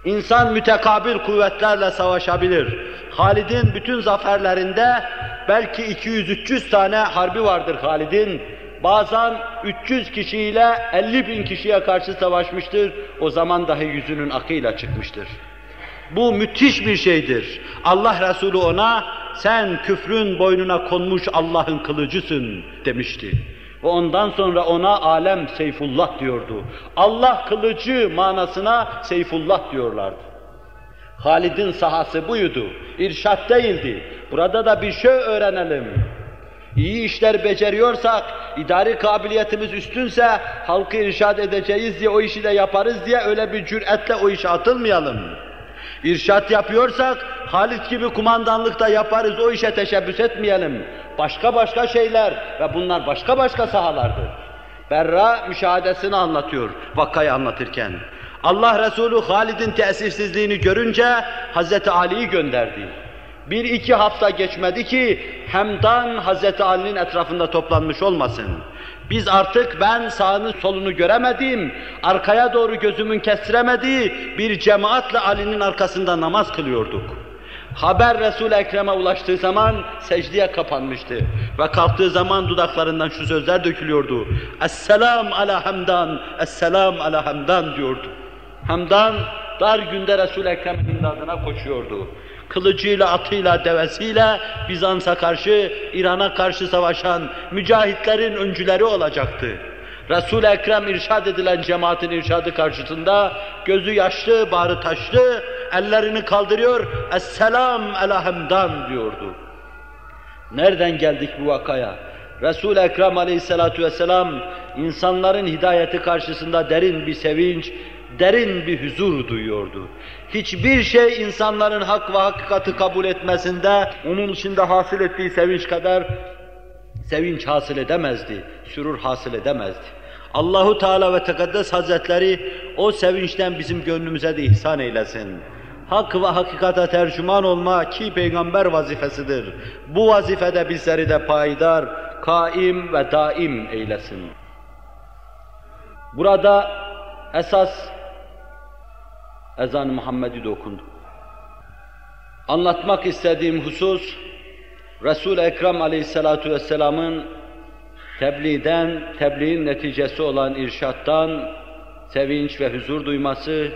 İnsan mütekabil kuvvetlerle savaşabilir. Halid'in bütün zaferlerinde belki 200-300 tane harbi vardır Halid'in. Bazen 300 kişiyle 50 bin kişiye karşı savaşmıştır. O zaman dahi yüzünün akıyla çıkmıştır. Bu müthiş bir şeydir. Allah Resulü ona sen küfrün boynuna konmuş Allah'ın kılıcısın demişti. Ve ondan sonra ona alem Seyfullah diyordu. Allah kılıcı manasına Seyfullah diyorlardı. Halid'in sahası buydu. İrşat değildi. Burada da bir şey öğrenelim. İyi işler beceriyorsak, idari kabiliyetimiz üstünse, halkı irşad edeceğiz diye o işi de yaparız diye öyle bir cüretle o işe atılmayalım. İrşat yapıyorsak, Halit gibi kumandanlıkta yaparız, o işe teşebbüs etmeyelim. Başka başka şeyler ve bunlar başka başka sahalardır. Berra müşahadesini anlatıyor vakayı anlatırken. Allah Resulü Halid'in tesirsizliğini görünce Hazreti Ali'yi gönderdi. Bir iki hafta geçmedi ki Hemdan Hazreti Ali'nin etrafında toplanmış olmasın. Biz artık ben sağını solunu göremedim, arkaya doğru gözümün kestiremediği bir cemaatle Ali'nin arkasında namaz kılıyorduk. Haber Resul-i Ekrem'e ulaştığı zaman secdeye kapanmıştı. Ve kalktığı zaman dudaklarından şu sözler dökülüyordu. Esselam ala Hamdan, Esselam ala Hamdan diyordu. Hamdan dar günde Resul-i Ekrem'in imdadına koşuyordu kılıcıyla, atıyla, devesiyle Bizans'a karşı, İran'a karşı savaşan mücahitlerin öncüleri olacaktı. Resul-i Ekrem irşad edilen cemaatin irşadı karşısında gözü yaşlı, bağrı taşlı, ellerini kaldırıyor, Esselam elahemdan diyordu. Nereden geldik bu vakaya? Resul-i Ekrem aleyhissalatu vesselam insanların hidayeti karşısında derin bir sevinç, derin bir huzur duyuyordu. Hiçbir şey insanların hak ve hakikati kabul etmesinde onun içinde hasıl ettiği sevinç kadar sevinç hasıl edemezdi, sürur hasıl edemezdi. Allahu Teala ve Tekaddes Hazretleri o sevinçten bizim gönlümüze de ihsan eylesin. Hak ve hakikate tercüman olma ki peygamber vazifesidir. Bu vazifede bizleri de payidar, kaim ve daim eylesin. Burada esas ezan-ı Muhammed'i de okundu. Anlatmak istediğim husus, Resul-i Ekrem aleyhissalatu vesselamın tebliğden, tebliğin neticesi olan irşattan sevinç ve huzur duyması,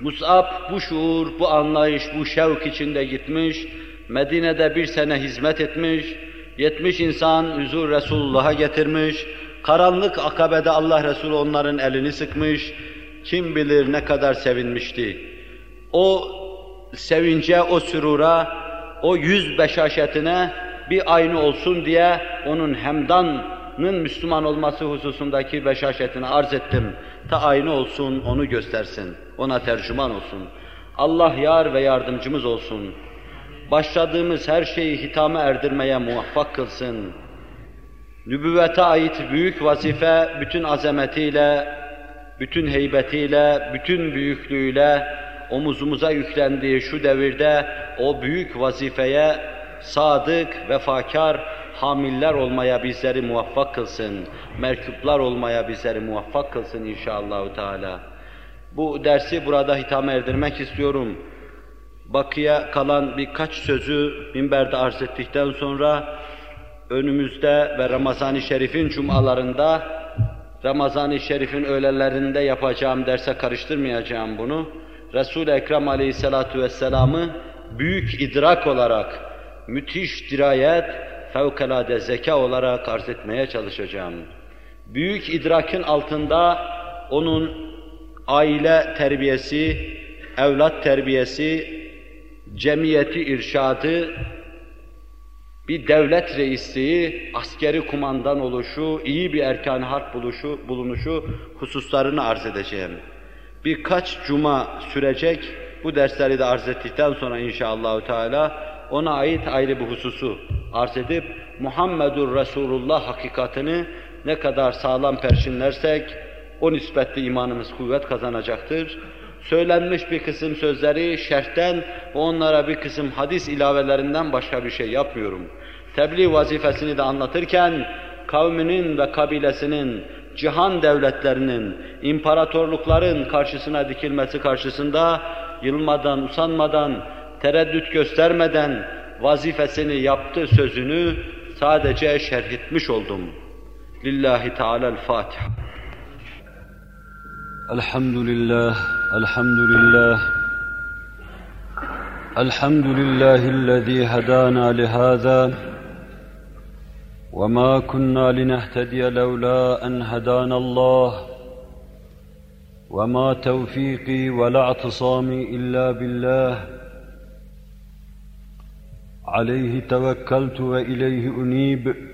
Mus'ab bu şuur, bu anlayış, bu şevk içinde gitmiş, Medine'de bir sene hizmet etmiş, yetmiş insan huzur Resulullah'a getirmiş, karanlık akabede Allah Resulü onların elini sıkmış, kim bilir ne kadar sevinmişti. O sevince, o sürura, o yüz beşaşetine bir aynı olsun diye onun hemdanın Müslüman olması hususundaki beşaşetini arz ettim. Ta aynı olsun, onu göstersin, ona tercüman olsun. Allah yar ve yardımcımız olsun. Başladığımız her şeyi hitame erdirmeye muvaffak kılsın. Nübüvvete ait büyük vazife bütün azametiyle, bütün heybetiyle, bütün büyüklüğüyle omuzumuza yüklendiği şu devirde o büyük vazifeye sadık, vefakar, hamiller olmaya bizleri muvaffak kılsın. Merkuplar olmaya bizleri muvaffak kılsın inşallahü teala. Bu dersi burada hitame erdirmek istiyorum. Bakıya kalan birkaç sözü minberde arz ettikten sonra önümüzde ve Ramazan-ı Şerif'in cumalarında Ramazan-ı Şerif'in öğlelerinde yapacağım derse karıştırmayacağım bunu. Resul-i Ekrem Aleyhisselatu vesselam'ı büyük idrak olarak, müthiş dirayet, fevkalade zeka olarak arz etmeye çalışacağım. Büyük idrakın altında onun aile terbiyesi, evlat terbiyesi, cemiyeti irşadı, bir devlet reisliği, askeri kumandan oluşu, iyi bir erkan harp buluşu, bulunuşu hususlarını arz edeceğim. Birkaç cuma sürecek, bu dersleri de arz ettikten sonra inşallahü teala ona ait ayrı bir hususu arz edip Muhammedur Resulullah hakikatini ne kadar sağlam perçinlersek o nispetle imanımız kuvvet kazanacaktır. Söylenmiş bir kısım sözleri şerhten ve onlara bir kısım hadis ilavelerinden başka bir şey yapmıyorum. Tebliğ vazifesini de anlatırken kavminin ve kabilesinin, cihan devletlerinin, imparatorlukların karşısına dikilmesi karşısında yılmadan, usanmadan, tereddüt göstermeden vazifesini yaptı sözünü sadece şerh etmiş oldum. Lillahi Teala'l-Fatiha.
Elhamdülillah, elhamdülillah. Elhamdülillahillezî hedâna lihâzâ. وما كنا لنهتدي لولا أن هدانا الله وما توفيقي ولا اعتصامي إلا بالله عليه توكلت وإليه أنيب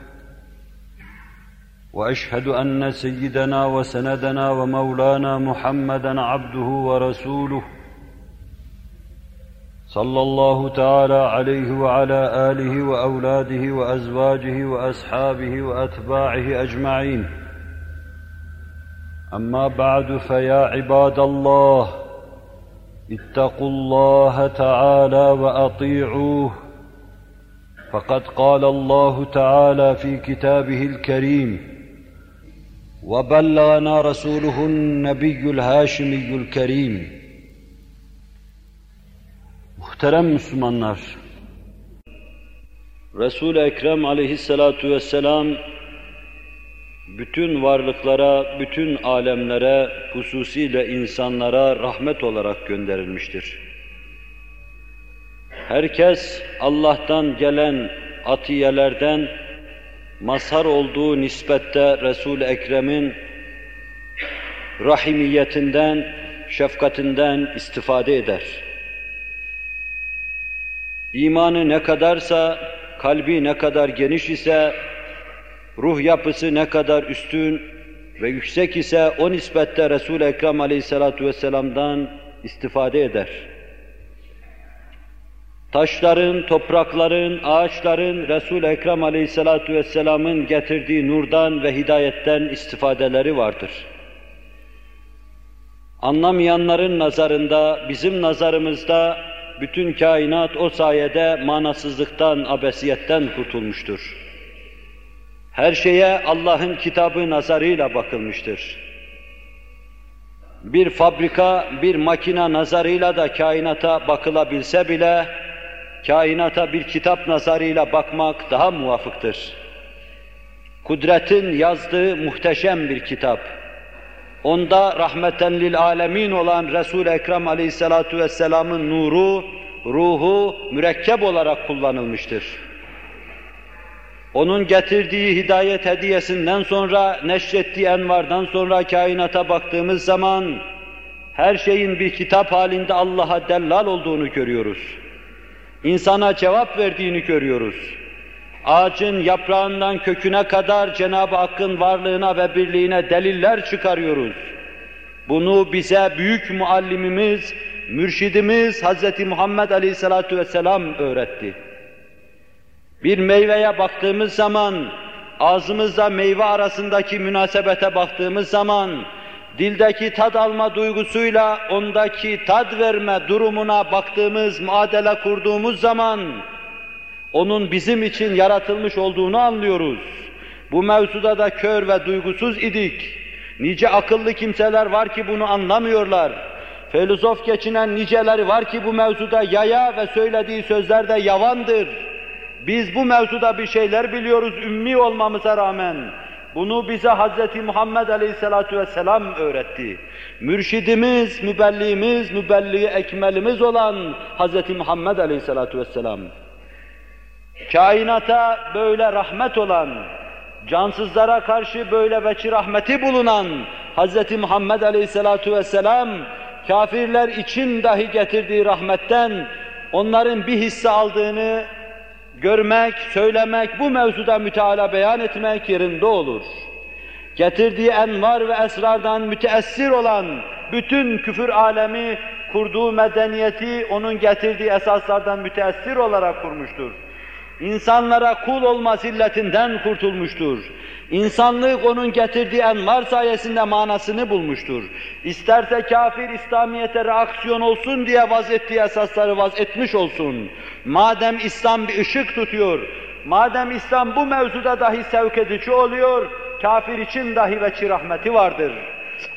وأشهد أن سيدنا وسندنا ومولانا محمدا عبده ورسوله صلى الله تعالى عليه وعلى آله وأولاده وأزواجه وأصحابه وأتباعه أجمعين. أما بعد فيا عباد الله اتقوا الله تعالى وأطيعوه. فقد قال الله تعالى في كتابه الكريم وبلغنا رسوله النبي الهاشمي الكريم Muhterem Müslümanlar, Resul-i Ekrem aleyhissalatu vesselam bütün varlıklara, bütün alemlere, hususiyle insanlara rahmet olarak gönderilmiştir. Herkes Allah'tan gelen atiyelerden mazhar olduğu nispette Resul-i Ekrem'in rahimiyetinden, şefkatinden istifade eder. İmanı ne kadarsa, kalbi ne kadar geniş ise, ruh yapısı ne kadar üstün ve yüksek ise o nispette Resul-i Ekrem aleyhissalatu vesselam'dan istifade eder. Taşların, toprakların, ağaçların Resul-i Ekrem aleyhissalatu vesselam'ın getirdiği nurdan ve hidayetten istifadeleri vardır. Anlamayanların nazarında, bizim nazarımızda bütün kainat o sayede manasızlıktan, abesiyetten kurtulmuştur. Her şeye Allah'ın kitabı nazarıyla bakılmıştır. Bir fabrika, bir makina nazarıyla da kainata bakılabilse bile, kainata bir kitap nazarıyla bakmak daha muvafıktır. Kudretin yazdığı muhteşem bir kitap. Onda rahmeten lil alemin olan Resul-i Ekrem aleyhissalatu vesselamın nuru, ruhu mürekkep olarak kullanılmıştır. Onun getirdiği hidayet hediyesinden sonra, neşrettiği envardan sonra kainata baktığımız zaman, her şeyin bir kitap halinde Allah'a dellal olduğunu görüyoruz. İnsana cevap verdiğini görüyoruz. Ağacın yaprağından köküne kadar Cenab-ı Hakk'ın varlığına ve birliğine deliller çıkarıyoruz. Bunu bize büyük muallimimiz, mürşidimiz Hz. Muhammed Aleyhisselatü Vesselam öğretti. Bir meyveye baktığımız zaman, ağzımızda meyve arasındaki münasebete baktığımız zaman, dildeki tad alma duygusuyla ondaki tad verme durumuna baktığımız, muadele kurduğumuz zaman, onun bizim için yaratılmış olduğunu anlıyoruz. Bu mevzuda da kör ve duygusuz idik. Nice akıllı kimseler var ki bunu anlamıyorlar. Filozof geçinen niceleri var ki bu mevzuda yaya ve söylediği sözler de yavandır. Biz bu mevzuda bir şeyler biliyoruz ümmi olmamıza rağmen. Bunu bize Hz. Muhammed Aleyhisselatü Vesselam öğretti. Mürşidimiz, mübelliğimiz, mübelliği ekmelimiz olan Hz. Muhammed Aleyhisselatü Vesselam. Kainata böyle rahmet olan, cansızlara karşı böyle veçi rahmeti bulunan Hz. Muhammed Aleyhisselatü Vesselam, kafirler için dahi getirdiği rahmetten
onların bir hisse aldığını görmek, söylemek, bu mevzuda müteala beyan etmek yerinde olur. Getirdiği envar ve esrardan müteessir olan bütün küfür alemi kurduğu medeniyeti onun getirdiği esaslardan müteessir olarak kurmuştur. İnsanlara kul olma zilletinden kurtulmuştur. İnsanlık onun getirdiği envar sayesinde manasını bulmuştur. İsterse kafir İslamiyet'e reaksiyon olsun diye vaz ettiği esasları vaz etmiş olsun. Madem İslam bir ışık tutuyor, madem İslam bu mevzuda dahi sevk edici oluyor, kafir için dahi veçi rahmeti vardır.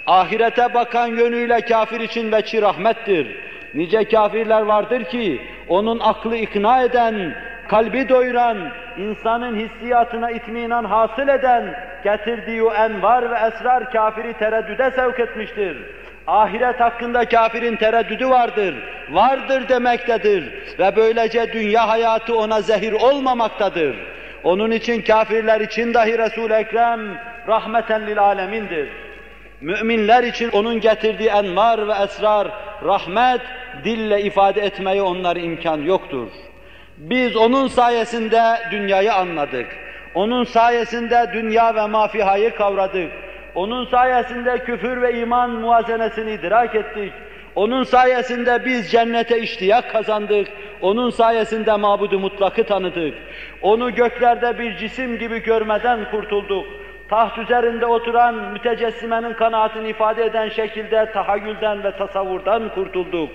Ahirete bakan yönüyle kafir için veçi rahmettir. Nice kafirler vardır ki, onun aklı ikna eden, kalbi doyuran, insanın hissiyatına itminan hasıl eden, getirdiği o envar ve esrar kafiri tereddüde sevk etmiştir. Ahiret hakkında kafirin tereddüdü vardır, vardır demektedir ve böylece dünya hayatı ona zehir olmamaktadır. Onun için kafirler için dahi Resul-i Ekrem rahmeten lil alemindir. Müminler için onun getirdiği envar ve esrar, rahmet, dille ifade etmeye onlara imkan yoktur. Biz onun sayesinde dünyayı anladık. Onun sayesinde dünya ve mafihayı kavradık. Onun sayesinde küfür ve iman muazenesini idrak ettik. Onun sayesinde biz cennete iştiyak kazandık. Onun sayesinde mabudu mutlakı tanıdık. Onu göklerde bir cisim gibi görmeden kurtulduk taht üzerinde oturan mütecessimenin kanaatini ifade eden şekilde tahayyülden ve tasavvurdan kurtulduk.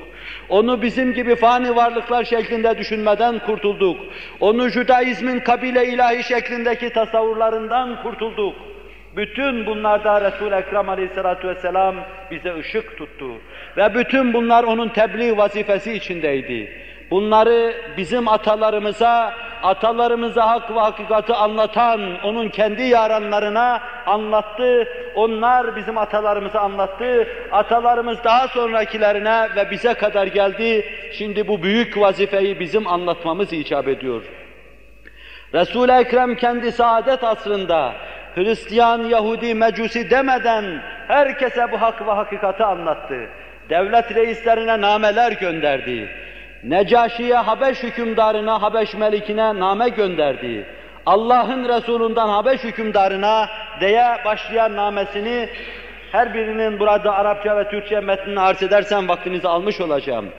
Onu bizim gibi fani varlıklar şeklinde düşünmeden kurtulduk. Onu Judaizmin kabile ilahi şeklindeki tasavvurlarından kurtulduk. Bütün bunlarda Resul-i Ekrem aleyhissalatu vesselam bize ışık tuttu. Ve bütün bunlar onun tebliğ vazifesi içindeydi. Bunları bizim atalarımıza, atalarımıza hak ve hakikati anlatan, onun kendi yaranlarına anlattı. Onlar bizim atalarımıza anlattı. Atalarımız daha sonrakilerine ve bize kadar geldi. Şimdi bu büyük vazifeyi bizim anlatmamız icap ediyor. Resul-i Ekrem kendi saadet asrında Hristiyan, Yahudi, Mecusi demeden herkese bu hak ve hakikati anlattı. Devlet reislerine nameler gönderdi. Necaşi'ye Habeş hükümdarına, Habeş melikine name gönderdi. Allah'ın Resulünden Habeş hükümdarına diye başlayan namesini her birinin burada Arapça ve Türkçe metnini arz edersem vaktinizi almış olacağım.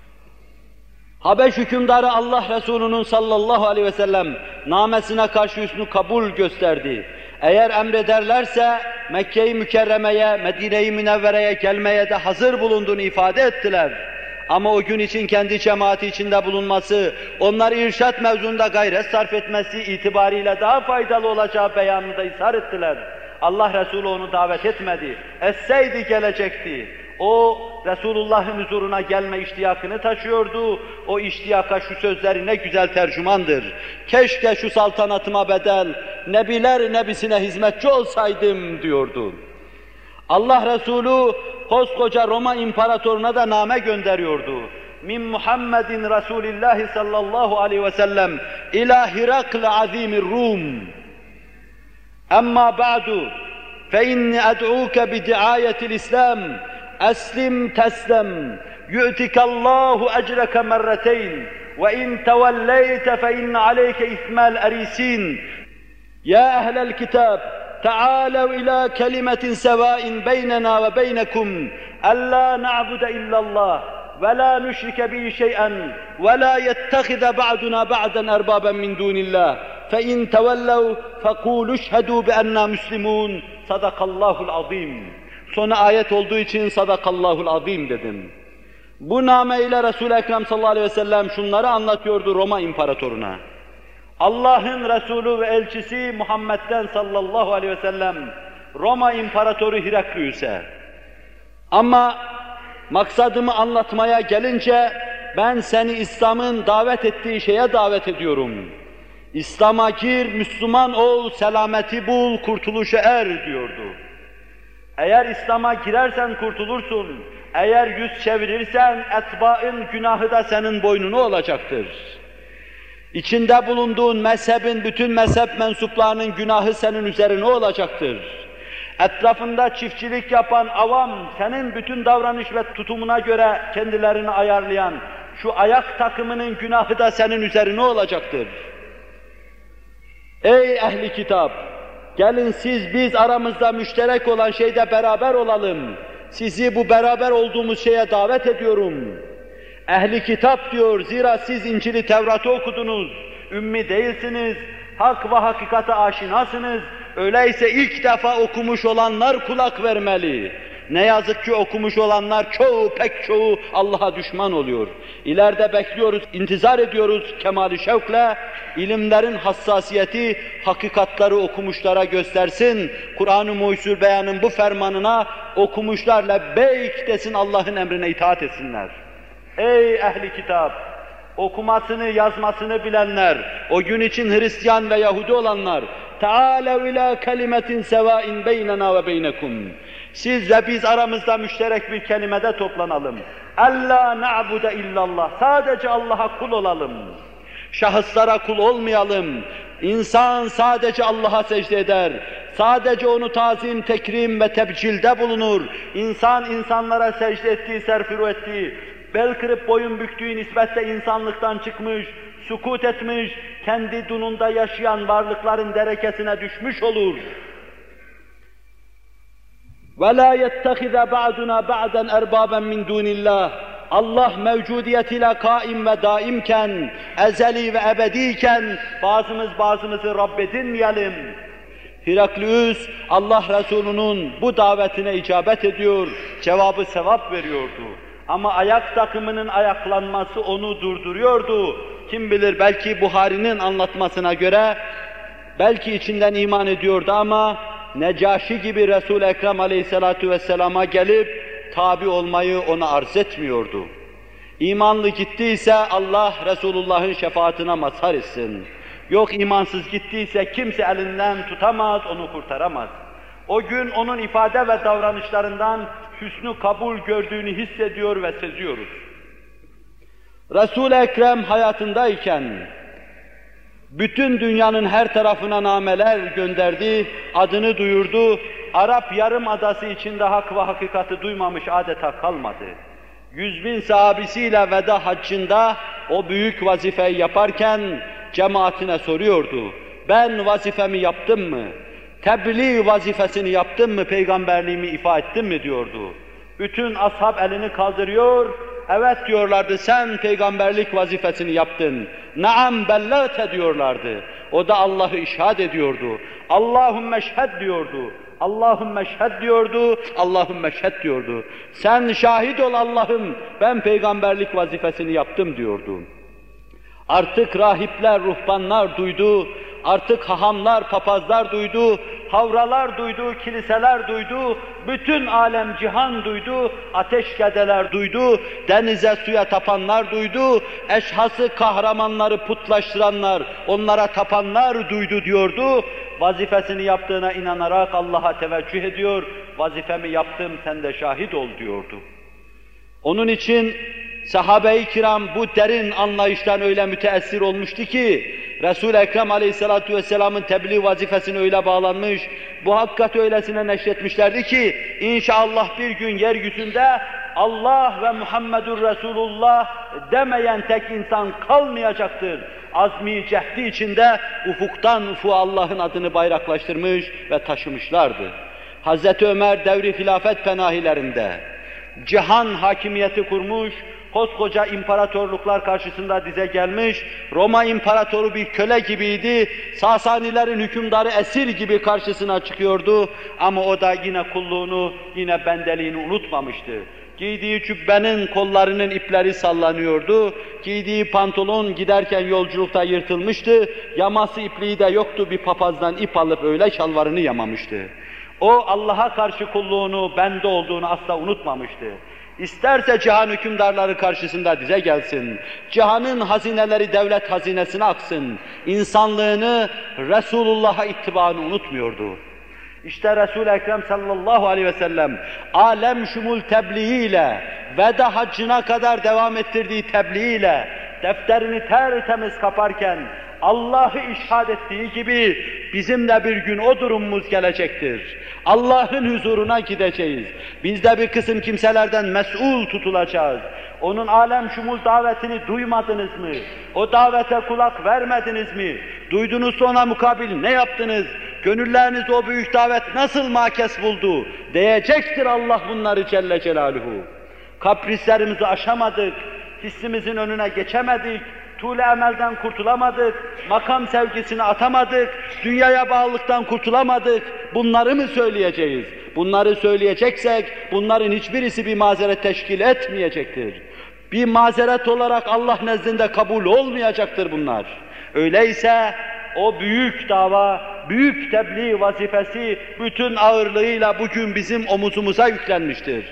Habeş hükümdarı Allah Resulü'nün sallallahu aleyhi ve sellem namesine karşı üstünü kabul gösterdi. Eğer emrederlerse Mekke-i Mükerreme'ye, Medine-i Münevvere'ye gelmeye de hazır bulunduğunu ifade ettiler. Ama o gün için kendi cemaati içinde bulunması, onları irşat mevzunda gayret sarf etmesi itibariyle daha faydalı olacağı beyanını da ishar ettiler. Allah Resulü onu davet etmedi. Esseydi gelecekti. O Resulullah'ın huzuruna gelme iştiyakını taşıyordu. O iştiyaka şu sözleri ne güzel tercümandır. Keşke şu saltanatıma bedel, nebiler nebisine hizmetçi olsaydım diyordu. Allah Resulü koskoca Roma imparatoruna da name gönderiyordu. Min Muhammedin Resulillahi sallallahu aleyhi ve sellem ila Hirakl azimir Rum. Amma ba'du fe inni ed'uke bi diayetil İslam eslim teslem yu'tikallahu ecreke merreteyn tevelleyte fe inne aleyke ismel erisin ya ehlel kitab تعالوا إلى كلمة سواء بيننا وبينكم ألا نعبد إلا الله ولا نشرك به شيئا ولا يتخذ بعضنا بعضا أربابا من دون الله فإن تولوا فقولوا اشهدوا بأننا مسلمون صدق الله العظيم Sonra ayet olduğu için sadakallahul azim dedim. Bu name ile Resul-i Ekrem sallallahu aleyhi ve sellem şunları anlatıyordu Roma imparatoruna. Allah'ın Resulü ve elçisi Muhammed'den sallallahu aleyhi ve sellem Roma İmparatoru Heraklius'e ama maksadımı anlatmaya gelince ben seni İslam'ın davet ettiği şeye davet ediyorum. İslam'a gir, Müslüman ol, selameti bul, kurtuluşa er diyordu. Eğer İslam'a girersen kurtulursun, eğer yüz çevirirsen etbaın günahı da senin boynunu olacaktır. İçinde bulunduğun mezhebin bütün mezhep mensuplarının günahı senin üzerine olacaktır. Etrafında çiftçilik yapan avam, senin bütün davranış ve tutumuna göre kendilerini ayarlayan, şu ayak takımının günahı da senin üzerine olacaktır. Ey ehli kitap! Gelin siz biz aramızda müşterek olan şeyde beraber olalım. Sizi bu beraber olduğumuz şeye davet ediyorum. Ehli kitap diyor, zira siz İncil'i Tevrat'ı okudunuz. Ümmi değilsiniz, hak ve hakikate aşinasınız. Öyleyse ilk defa okumuş olanlar kulak vermeli. Ne yazık ki okumuş olanlar çoğu, pek çoğu Allah'a düşman oluyor. İleride bekliyoruz, intizar ediyoruz kemali şevkle. ilimlerin hassasiyeti hakikatları okumuşlara göstersin. Kur'an-ı Muhyüzül Beyan'ın bu fermanına okumuşlarla beyk desin Allah'ın emrine itaat etsinler. Ey ehli kitap! Okumasını, yazmasını bilenler, o gün için Hristiyan ve Yahudi olanlar, Teâlev ilâ kelimetin sevâin beynena ve beynekum. Siz ve biz aramızda müşterek bir kelimede toplanalım. Ella na'bude illallah. Sadece Allah'a kul olalım. Şahıslara kul olmayalım. İnsan sadece Allah'a secde eder. Sadece onu tazim, tekrim ve tebcilde bulunur. İnsan insanlara secde ettiği, serfiru ettiği, bel kırıp boyun büktüğü nisbette insanlıktan çıkmış, sukut etmiş, kendi dununda yaşayan varlıkların derekesine düşmüş olur. وَلَا يَتَّخِذَ بَعْدُنَا بَعْدًا اَرْبَابًا مِنْ دُونِ اللّٰهِ Allah mevcudiyetiyle kaim ve daimken, ezeli ve ebediyken bazımız bazımızı Rabb edinmeyelim. Hiraklius Allah Resulü'nün bu davetine icabet ediyor, cevabı sevap veriyordu. Ama ayak takımının ayaklanması onu durduruyordu. Kim bilir belki Buhari'nin anlatmasına göre belki içinden iman ediyordu ama Necaşi gibi Resul-i Ekrem aleyhissalatu vesselama gelip tabi olmayı ona arz etmiyordu. İmanlı gittiyse Allah Resulullah'ın şefaatine mazhar etsin. Yok imansız gittiyse kimse elinden tutamaz, onu kurtaramaz. O gün onun ifade ve davranışlarından hüsnü kabul gördüğünü hissediyor ve seziyoruz. Resul-i Ekrem hayatındayken bütün dünyanın her tarafına nameler gönderdi, adını duyurdu. Arap yarım adası içinde hak ve hakikati duymamış adeta kalmadı. Yüz bin sahabisiyle veda haccında o büyük vazifeyi yaparken cemaatine soruyordu. Ben vazifemi yaptım mı? Tebliğ vazifesini yaptım mı? Peygamberliğimi ifa ettim mi? diyordu. Bütün ashab elini kaldırıyor, evet diyorlardı sen peygamberlik vazifesini yaptın. Naam bellate diyorlardı. O da Allah'ı işhad ediyordu. Allahümme şhed diyordu. Allahümme şhed diyordu, Allahümme şhed diyordu. Sen şahit ol Allah'ım, ben peygamberlik vazifesini yaptım diyordu. Artık rahipler, ruhbanlar duydu, artık hahamlar, papazlar duydu, havralar duydu, kiliseler duydu, bütün alem cihan duydu, ateş gedeler duydu, denize suya tapanlar duydu, eşhası kahramanları putlaştıranlar, onlara tapanlar duydu diyordu. Vazifesini yaptığına inanarak Allah'a teveccüh ediyor, vazifemi yaptım sen de şahit ol diyordu. Onun için sahabe-i kiram bu derin anlayıştan öyle müteessir olmuştu ki, Resul-i Ekrem aleyhissalatu vesselamın tebliğ vazifesine öyle bağlanmış, bu hakikati öylesine neşretmişlerdi ki, inşallah bir gün yeryüzünde Allah ve Muhammedur Resulullah demeyen tek insan kalmayacaktır. Azmi cehdi içinde ufuktan ufuğa Allah'ın adını bayraklaştırmış ve taşımışlardı. Hazreti Ömer devri hilafet penahilerinde cihan hakimiyeti kurmuş, koskoca imparatorluklar karşısında dize gelmiş, Roma imparatoru bir köle gibiydi, Sasanilerin hükümdarı esir gibi karşısına çıkıyordu ama o da yine kulluğunu, yine bendeliğini unutmamıştı. Giydiği cübbenin kollarının ipleri sallanıyordu, giydiği pantolon giderken yolculukta yırtılmıştı, yaması ipliği de yoktu, bir papazdan ip alıp öyle şalvarını yamamıştı. O Allah'a karşı kulluğunu, bende olduğunu asla unutmamıştı. İsterse cihan hükümdarları karşısında dize gelsin. Cihanın hazineleri devlet hazinesine aksın. İnsanlığını, Resulullah'a ittibaını unutmuyordu. İşte Resul-i Ekrem sallallahu aleyhi ve sellem alem şumul tebliğiyle, veda haccına kadar devam ettirdiği tebliğiyle, defterini tertemiz kaparken, Allah'ı işhad ettiği gibi bizim de bir gün o durumumuz gelecektir. Allah'ın huzuruna gideceğiz. Biz de bir kısım kimselerden mesul tutulacağız. Onun alem şumul davetini duymadınız mı? O davete kulak vermediniz mi? Duydunuz sonra mukabil ne yaptınız? Gönülleriniz o büyük davet nasıl makes buldu? Diyecektir Allah bunları Celle Celaluhu. Kaprislerimizi aşamadık, hissimizin önüne geçemedik, tuğle emelden kurtulamadık, makam sevgisini atamadık, dünyaya bağlılıktan kurtulamadık. Bunları mı söyleyeceğiz? Bunları söyleyeceksek bunların hiçbirisi bir mazeret teşkil etmeyecektir. Bir mazeret olarak Allah nezdinde kabul olmayacaktır bunlar. Öyleyse o büyük dava, büyük tebliğ vazifesi bütün ağırlığıyla bugün bizim omuzumuza yüklenmiştir.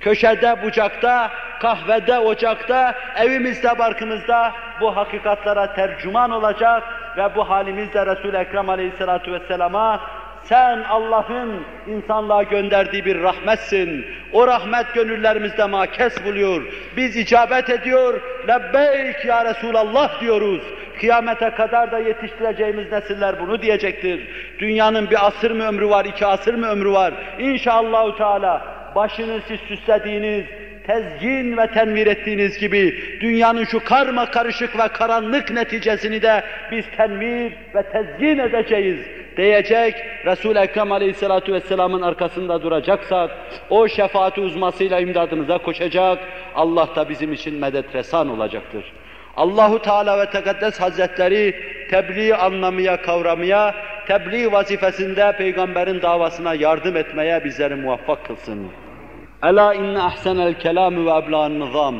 Köşede, bucakta, kahvede, ocakta, evimizde, barkımızda bu hakikatlara tercüman olacak ve bu halimizle Resul-i Ekrem Aleyhisselatü Vesselam'a sen Allah'ın insanlığa gönderdiği bir rahmetsin. O rahmet gönüllerimizde makes buluyor. Biz icabet ediyor, lebbeyk ya Resulallah diyoruz. Kıyamete kadar da yetiştireceğimiz nesiller bunu diyecektir. Dünyanın bir asır mı ömrü var, iki asır mı ömrü var? İnşallahü Teala başını siz süslediğiniz, tezyin ve tenvir ettiğiniz gibi dünyanın şu karma karışık ve karanlık neticesini de biz tenvir ve tezyin edeceğiz diyecek, Resul-i Ekrem Aleyhisselatü Vesselam'ın arkasında duracaksak, o şefaati uzmasıyla imdadımıza koşacak, Allah da bizim için medetresan olacaktır. Allahu Teala ve Tekaddes Hazretleri tebliğ anlamaya, kavramaya, tebliğ vazifesinde peygamberin davasına yardım etmeye bizleri muvaffak kılsın. Ela inne ahsenel kelam ve ebla'n nizam.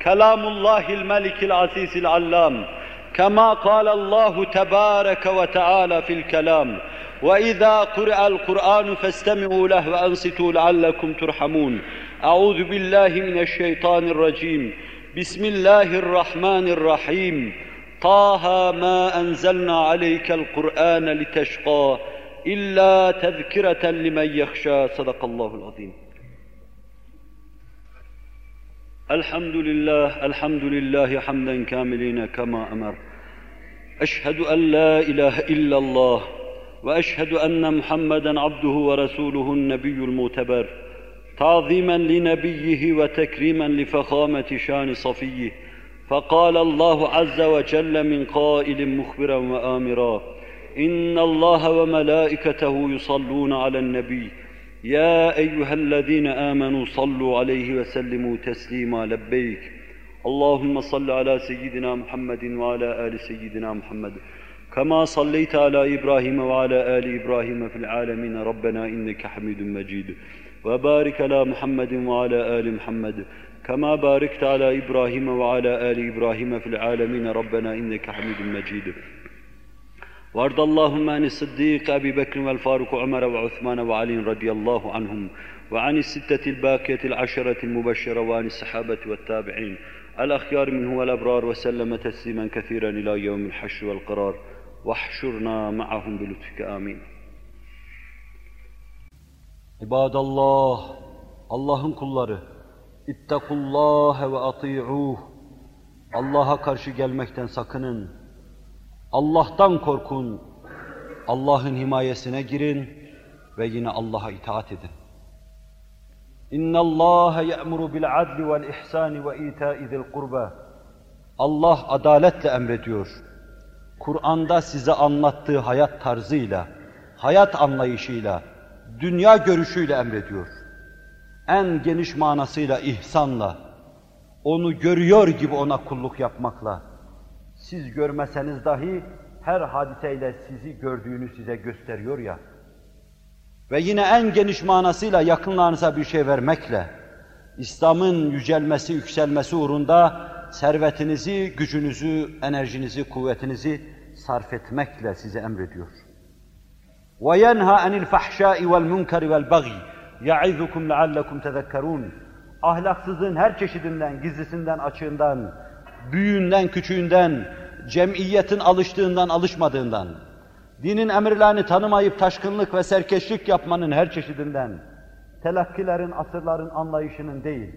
Kelamullahil melikil azizil allam. كما قال الله تبارك وتعالى في الكلام. وإذا قرأ القرآن فاستمعوا له وأنصتوا لعلكم ترحمون. أعوذ بالله من الشيطان الرجيم. بسم الله الرحمن الرحيم. طه ما أنزلنا عليك القرآن لتشقى إلا تذكرة لمن يخشى. صدق الله العظيم. الحمد لله الحمد لله حمدا كاملين كما أمر. أشهد أن لا إله إلا الله وأشهد أن محمدا عبده ورسوله النبي المعتبر تعظيما لنبيه وتكريما لفخامة شان صفيه. فقال الله عز وجل من قائل مخبرا وامرا إن الله وملائكته يصلون على النبي يا أيها الذين آمنوا صلوا عليه وسلموا تسليما لبيك. اللهم صل على سيدنا محمد وعلى آل سيدنا محمد. كما صليت على إبراهيم وعلى آل إبراهيم في العالمين. ربنا إنك حميد مجيد. وبارك على محمد وعلى آل محمد. كما باركت على إبراهيم وعلى آل إبراهيم في العالمين. ربنا إنك حميد مجيد. وارض اللهم عن الصديق أبي بكر والفاروق وعمر وعثمان وعلي رضي الله عنهم وعن الستة الباقية العشرة المبشرة وعن الصحابة والتابعين. الأخيار منه والأبرار وسلم تسليما كثيرا إلى يوم الحشر والقرار. واحشرنا معهم بلطفك. آمين. عباد الله Allah'ın kulları ittakullaha ve ati'uh. Allah'a karşı gelmekten sakının. Allah'tan korkun, Allah'ın himayesine girin ve yine Allah'a itaat edin. İnna Allah ya'muru bil adli vel ihsani ve ita'i zil. Allah adaletle emrediyor. Kur'an'da size anlattığı hayat tarzıyla, hayat anlayışıyla, dünya görüşüyle emrediyor. En geniş manasıyla ihsanla, onu görüyor gibi ona kulluk yapmakla, siz görmeseniz dahi her hadiseyle sizi gördüğünü size gösteriyor ya. Ve yine en geniş manasıyla yakınlarınıza bir şey vermekle, İslam'ın yücelmesi, yükselmesi uğrunda servetinizi, gücünüzü, enerjinizi, kuvvetinizi sarf etmekle size emrediyor. وَيَنْهَا عَنِ الْفَحْشَاءِ وَالْمُنْكَرِ وَالْبَغْيِ يَعِذُكُمْ لَعَلَّكُمْ تَذَكَّرُونَ Ahlaksızlığın her çeşidinden, gizlisinden, açığından, büyüğünden, küçüğünden, cemiyetin alıştığından, alışmadığından, dinin emirlerini tanımayıp taşkınlık ve serkeşlik yapmanın her çeşidinden, telakkilerin, asırların anlayışının değil,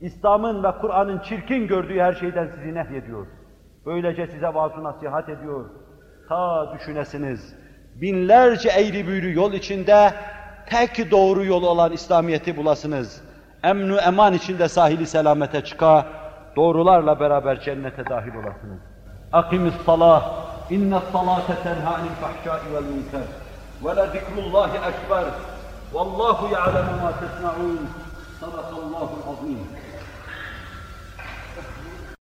İslam'ın ve Kur'an'ın çirkin gördüğü her şeyden sizi nehyediyor. Böylece size vaaz nasihat ediyor. Ta düşünesiniz, binlerce eğri büğrü yol içinde tek doğru yol olan İslamiyet'i bulasınız. Emnu eman içinde sahili selamete çıka, doğrularla beraber cennete dahil olasınız. Akimis salah, inne salate tenha anil fahşai vel münker. Ve la zikrullahi ekber. Vallahu ya'lemu ma tesna'un. Sadakallahu azim.